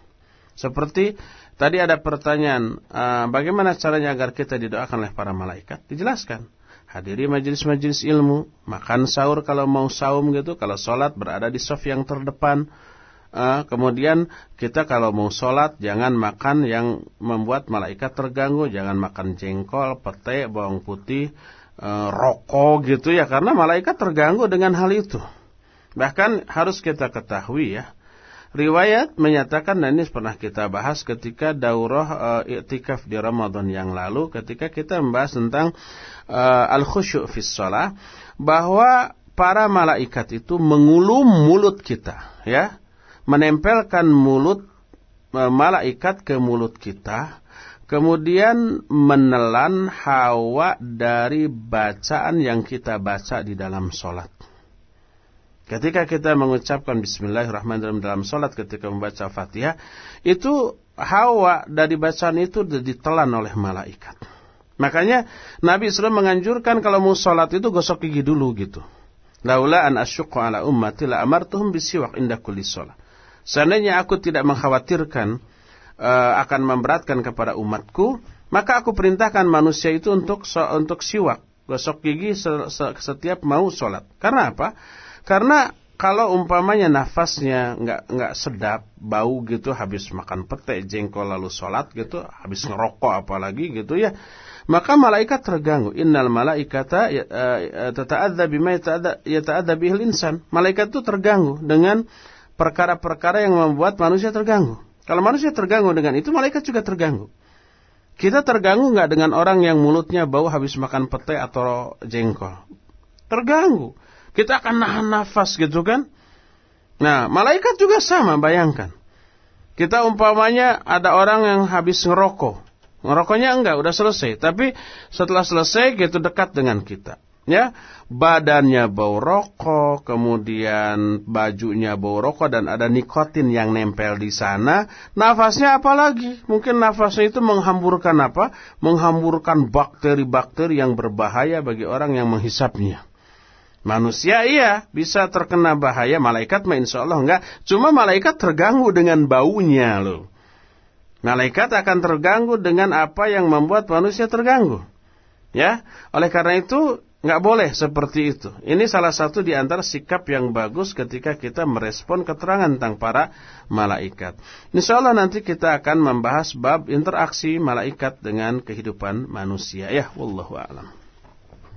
Seperti tadi ada pertanyaan, uh, bagaimana caranya agar kita didoakan oleh para malaikat? Dijelaskan. Hadiri majelis-majelis ilmu, makan sahur kalau mau saum gitu, kalau sholat berada di sof yang terdepan. Uh, kemudian kita kalau mau sholat jangan makan yang membuat malaikat terganggu, jangan makan jengkol, pete, bawang putih, uh, rokok gitu ya, karena malaikat terganggu dengan hal itu. Bahkan harus kita ketahui ya. Riwayat menyatakan dan ini pernah kita bahas ketika daurah uh, i'tikaf di Ramadan yang lalu ketika kita membahas tentang uh, al-khusyu' fi shalah bahwa para malaikat itu mengulum mulut kita ya menempelkan mulut uh, malaikat ke mulut kita kemudian menelan hawa dari bacaan yang kita baca di dalam sholat Ketika kita mengucapkan bismillahirrahmanirrahim dalam sholat ketika membaca fatihah, itu hawa dari bacaan itu ditelan oleh malaikat. Makanya Nabi SAW menganjurkan kalau mau sholat itu gosok gigi dulu gitu. Laula an asyukku ala ummati la amartuhum bisiwak indah sholat. Seandainya aku tidak mengkhawatirkan uh, akan memberatkan kepada umatku, maka aku perintahkan manusia itu untuk untuk siwak, gosok gigi setiap mau sholat. Karena apa? Karena kalau umpamanya nafasnya nggak nggak sedap, bau gitu, habis makan pete, jengkol lalu sholat gitu, habis ngerokok apalagi gitu ya, maka malaikat terganggu. Innal malaikata ya, eh, tata'adza bima yata'adza bihil insan. Malaikat itu terganggu dengan perkara-perkara yang membuat manusia terganggu. Kalau manusia terganggu dengan itu, malaikat juga terganggu. Kita terganggu nggak dengan orang yang mulutnya bau habis makan pete atau jengkol? Terganggu. Kita akan nahan nafas gitu kan. Nah, malaikat juga sama, bayangkan. Kita umpamanya ada orang yang habis ngerokok. Ngerokoknya enggak, udah selesai. Tapi setelah selesai gitu dekat dengan kita. Ya, badannya bau rokok, kemudian bajunya bau rokok dan ada nikotin yang nempel di sana. Nafasnya apa lagi? Mungkin nafasnya itu menghamburkan apa? Menghamburkan bakteri-bakteri yang berbahaya bagi orang yang menghisapnya. Manusia iya bisa terkena bahaya, malaikat mah insya Allah enggak. Cuma malaikat terganggu dengan baunya loh. Malaikat akan terganggu dengan apa yang membuat manusia terganggu. Ya, oleh karena itu nggak boleh seperti itu. Ini salah satu di antara sikap yang bagus ketika kita merespon keterangan tentang para malaikat. Insya Allah nanti kita akan membahas bab interaksi malaikat dengan kehidupan manusia. Ya, wallahu a'lam.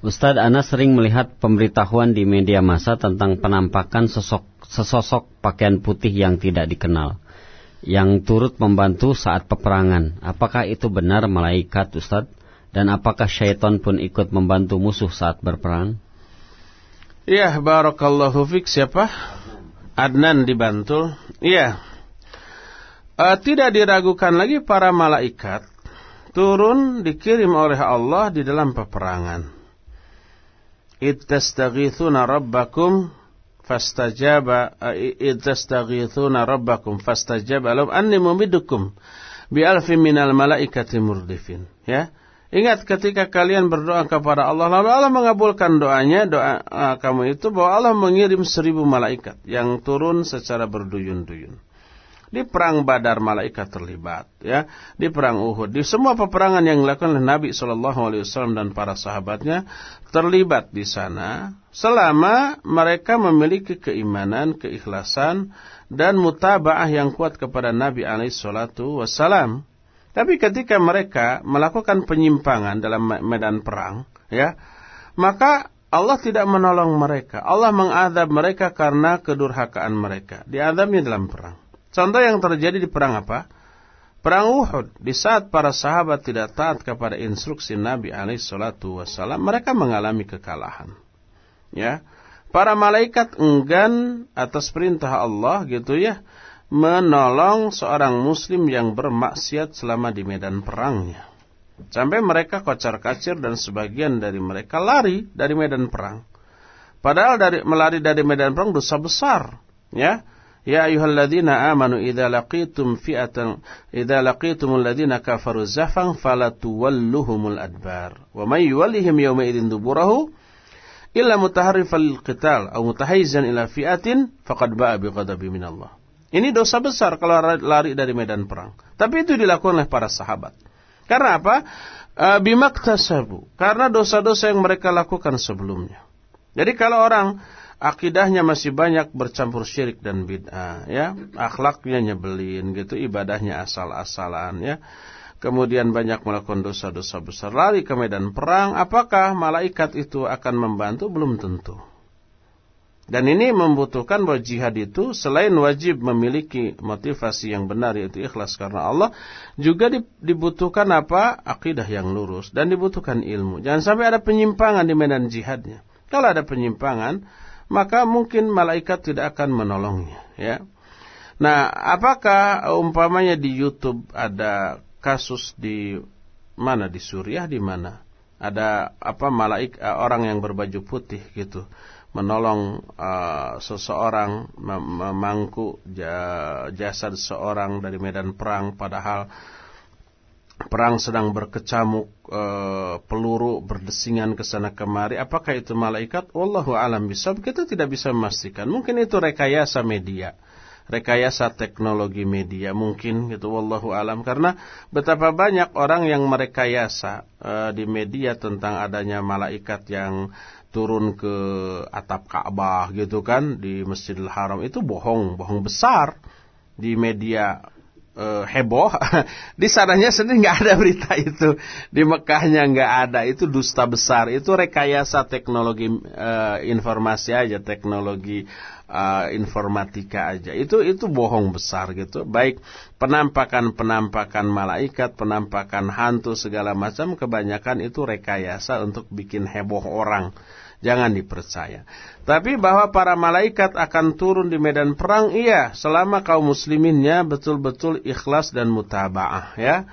Ustadz Ana sering melihat pemberitahuan di media massa tentang penampakan sosok, sesosok pakaian putih yang tidak dikenal. Yang turut membantu saat peperangan. Apakah itu benar malaikat Ustadz? Dan apakah syaitan pun ikut membantu musuh saat berperang? Ya, barakallahu fik siapa? Adnan di Bantul. Iya. Uh, tidak diragukan lagi para malaikat turun dikirim oleh Allah di dalam peperangan. Ittastaghithuna rabbakum fastajaba ittastaghithuna rabbakum fastajaba lahum anni mumidukum bi alfin minal malaikati murdifin. Ya. Ingat ketika kalian berdoa kepada Allah lalu Allah mengabulkan doanya doa uh, kamu itu bahwa Allah mengirim seribu malaikat yang turun secara berduyun-duyun. Di perang Badar malaikat terlibat, ya. Di perang Uhud, di semua peperangan yang dilakukan oleh Nabi Shallallahu Alaihi Wasallam dan para sahabatnya terlibat di sana selama mereka memiliki keimanan, keikhlasan dan mutabaah yang kuat kepada Nabi Alaihi Wasallam. Tapi ketika mereka melakukan penyimpangan dalam medan perang, ya, maka Allah tidak menolong mereka. Allah mengadab mereka karena kedurhakaan mereka. Diadabnya dalam perang. Contoh yang terjadi di perang apa? Perang Uhud. Di saat para sahabat tidak taat kepada instruksi Nabi SAW, mereka mengalami kekalahan. Ya, para malaikat enggan atas perintah Allah gitu ya menolong seorang muslim yang bermaksiat selama di medan perangnya. Sampai mereka kocar kacir dan sebagian dari mereka lari dari medan perang. Padahal dari melari dari medan perang dosa besar, ya. Ya ayyuhalladzina amanu idza laqitum fi'atan idza laqitumul ladzina kafaru zafan falatuwalluhumul adbar. Wa may yuwallihim yawma idzin duburahu illa mutaharrifal qital aw mutahayyizan ila fi'atin faqad ba'a bighadabi minallah. Ini dosa besar kalau lari dari medan perang. Tapi itu dilakukan oleh para sahabat. Karena apa? E, bimaktasabu. Karena dosa-dosa yang mereka lakukan sebelumnya. Jadi kalau orang akidahnya masih banyak bercampur syirik dan bid'ah, ya, akhlaknya nyebelin gitu, ibadahnya asal-asalan, ya. Kemudian banyak melakukan dosa-dosa besar, lari ke medan perang, apakah malaikat itu akan membantu? Belum tentu. Dan ini membutuhkan bahwa jihad itu selain wajib memiliki motivasi yang benar yaitu ikhlas karena Allah, juga dibutuhkan apa? Akidah yang lurus dan dibutuhkan ilmu. Jangan sampai ada penyimpangan di medan jihadnya. Kalau ada penyimpangan, maka mungkin malaikat tidak akan menolongnya, ya. Nah, apakah umpamanya di YouTube ada kasus di mana di Suriah di mana? Ada apa malaik orang yang berbaju putih gitu menolong uh, seseorang memangku jasad seseorang dari medan perang padahal perang sedang berkecamuk uh, peluru berdesingan ke sana kemari. Apakah itu malaikat? Wallahu alam bisa kita tidak bisa memastikan. Mungkin itu rekayasa media rekayasa teknologi media mungkin gitu wallahu alam. Karena betapa banyak orang yang merekayasa uh, di media tentang adanya malaikat yang turun ke atap Ka'bah gitu kan di Masjidil Haram itu bohong, bohong besar di media e, heboh. di sananya sendiri nggak ada berita itu. Di Mekahnya nggak ada. Itu dusta besar. Itu rekayasa teknologi e, informasi aja, teknologi e, informatika aja. Itu itu bohong besar gitu. Baik penampakan-penampakan malaikat, penampakan hantu segala macam kebanyakan itu rekayasa untuk bikin heboh orang. Jangan dipercaya. Tapi bahwa para malaikat akan turun di medan perang, iya. Selama kaum musliminnya betul-betul ikhlas dan mutaba'ah. Ya.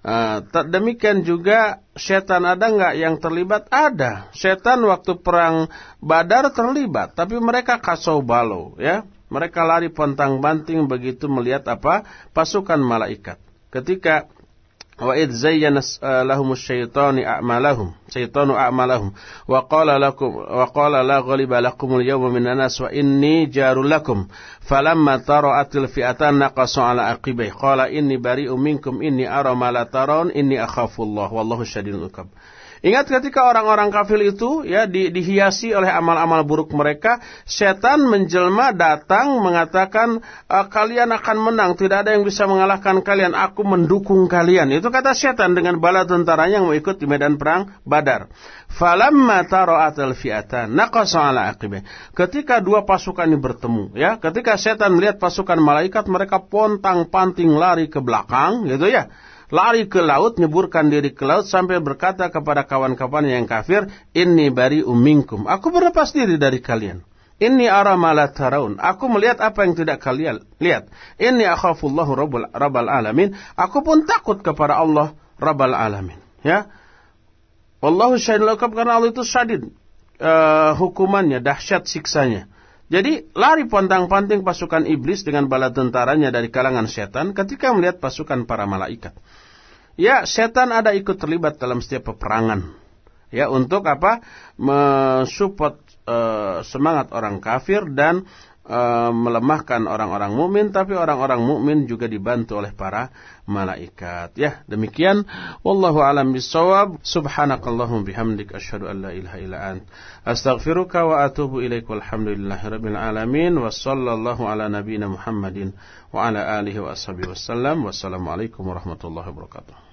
Uh, demikian juga setan ada nggak yang terlibat? Ada. Setan waktu perang Badar terlibat, tapi mereka kacau balau, ya. Mereka lari pontang banting begitu melihat apa? Pasukan malaikat. Ketika wa id zayyana lahum asyaitanu a'malahum syaitanu a'malahum wa qala lakum wa qala la ghaliba lakum al-yawma min anas wa inni jarul lakum falamma tara'atil fi'atan naqasu ala aqibai qala inni bari'u minkum inni ara ma la tarawun inni akhafu Ingat ketika orang-orang kafir itu ya di, dihiasi oleh amal-amal buruk mereka, setan menjelma datang mengatakan e, kalian akan menang, tidak ada yang bisa mengalahkan kalian, aku mendukung kalian. Itu kata setan dengan bala tentaranya yang mau ikut di medan perang Badar. Falamma tara'atal fi'atan naqasa ala. Ketika dua pasukan ini bertemu, ya, ketika setan melihat pasukan malaikat, mereka pontang-panting lari ke belakang, gitu ya lari ke laut, nyeburkan diri ke laut sampai berkata kepada kawan-kawan yang kafir, "Inni bari umingkum." Aku berlepas diri dari kalian. Inni ara ma la taraun. Aku melihat apa yang tidak kalian lihat. Inni akhafullahu rabbul rabbal alamin. Aku pun takut kepada Allah rabbal alamin. Ya. Wallahu syahidul karena Allah itu syadid uh, hukumannya, dahsyat siksanya. Jadi lari pontang-panting pasukan iblis dengan bala tentaranya dari kalangan setan ketika melihat pasukan para malaikat. Ya, setan ada ikut terlibat dalam setiap peperangan. Ya, untuk apa? Mensupport uh, semangat orang kafir dan uh, melemahkan orang-orang mukmin, tapi orang-orang mukmin juga dibantu oleh para malaikat. Ya, demikian wallahu alam bisawab. Subhanakallahumma bihamdik asyhadu an la ilaha illa ant astaghfiruka wa atubu ilaik walhamdulillahirabbil alamin wa sallallahu ala nabiyyina Muhammadin wa ala alihi wa ashabihi wasallam. Wassalamualaikum warahmatullahi wabarakatuh.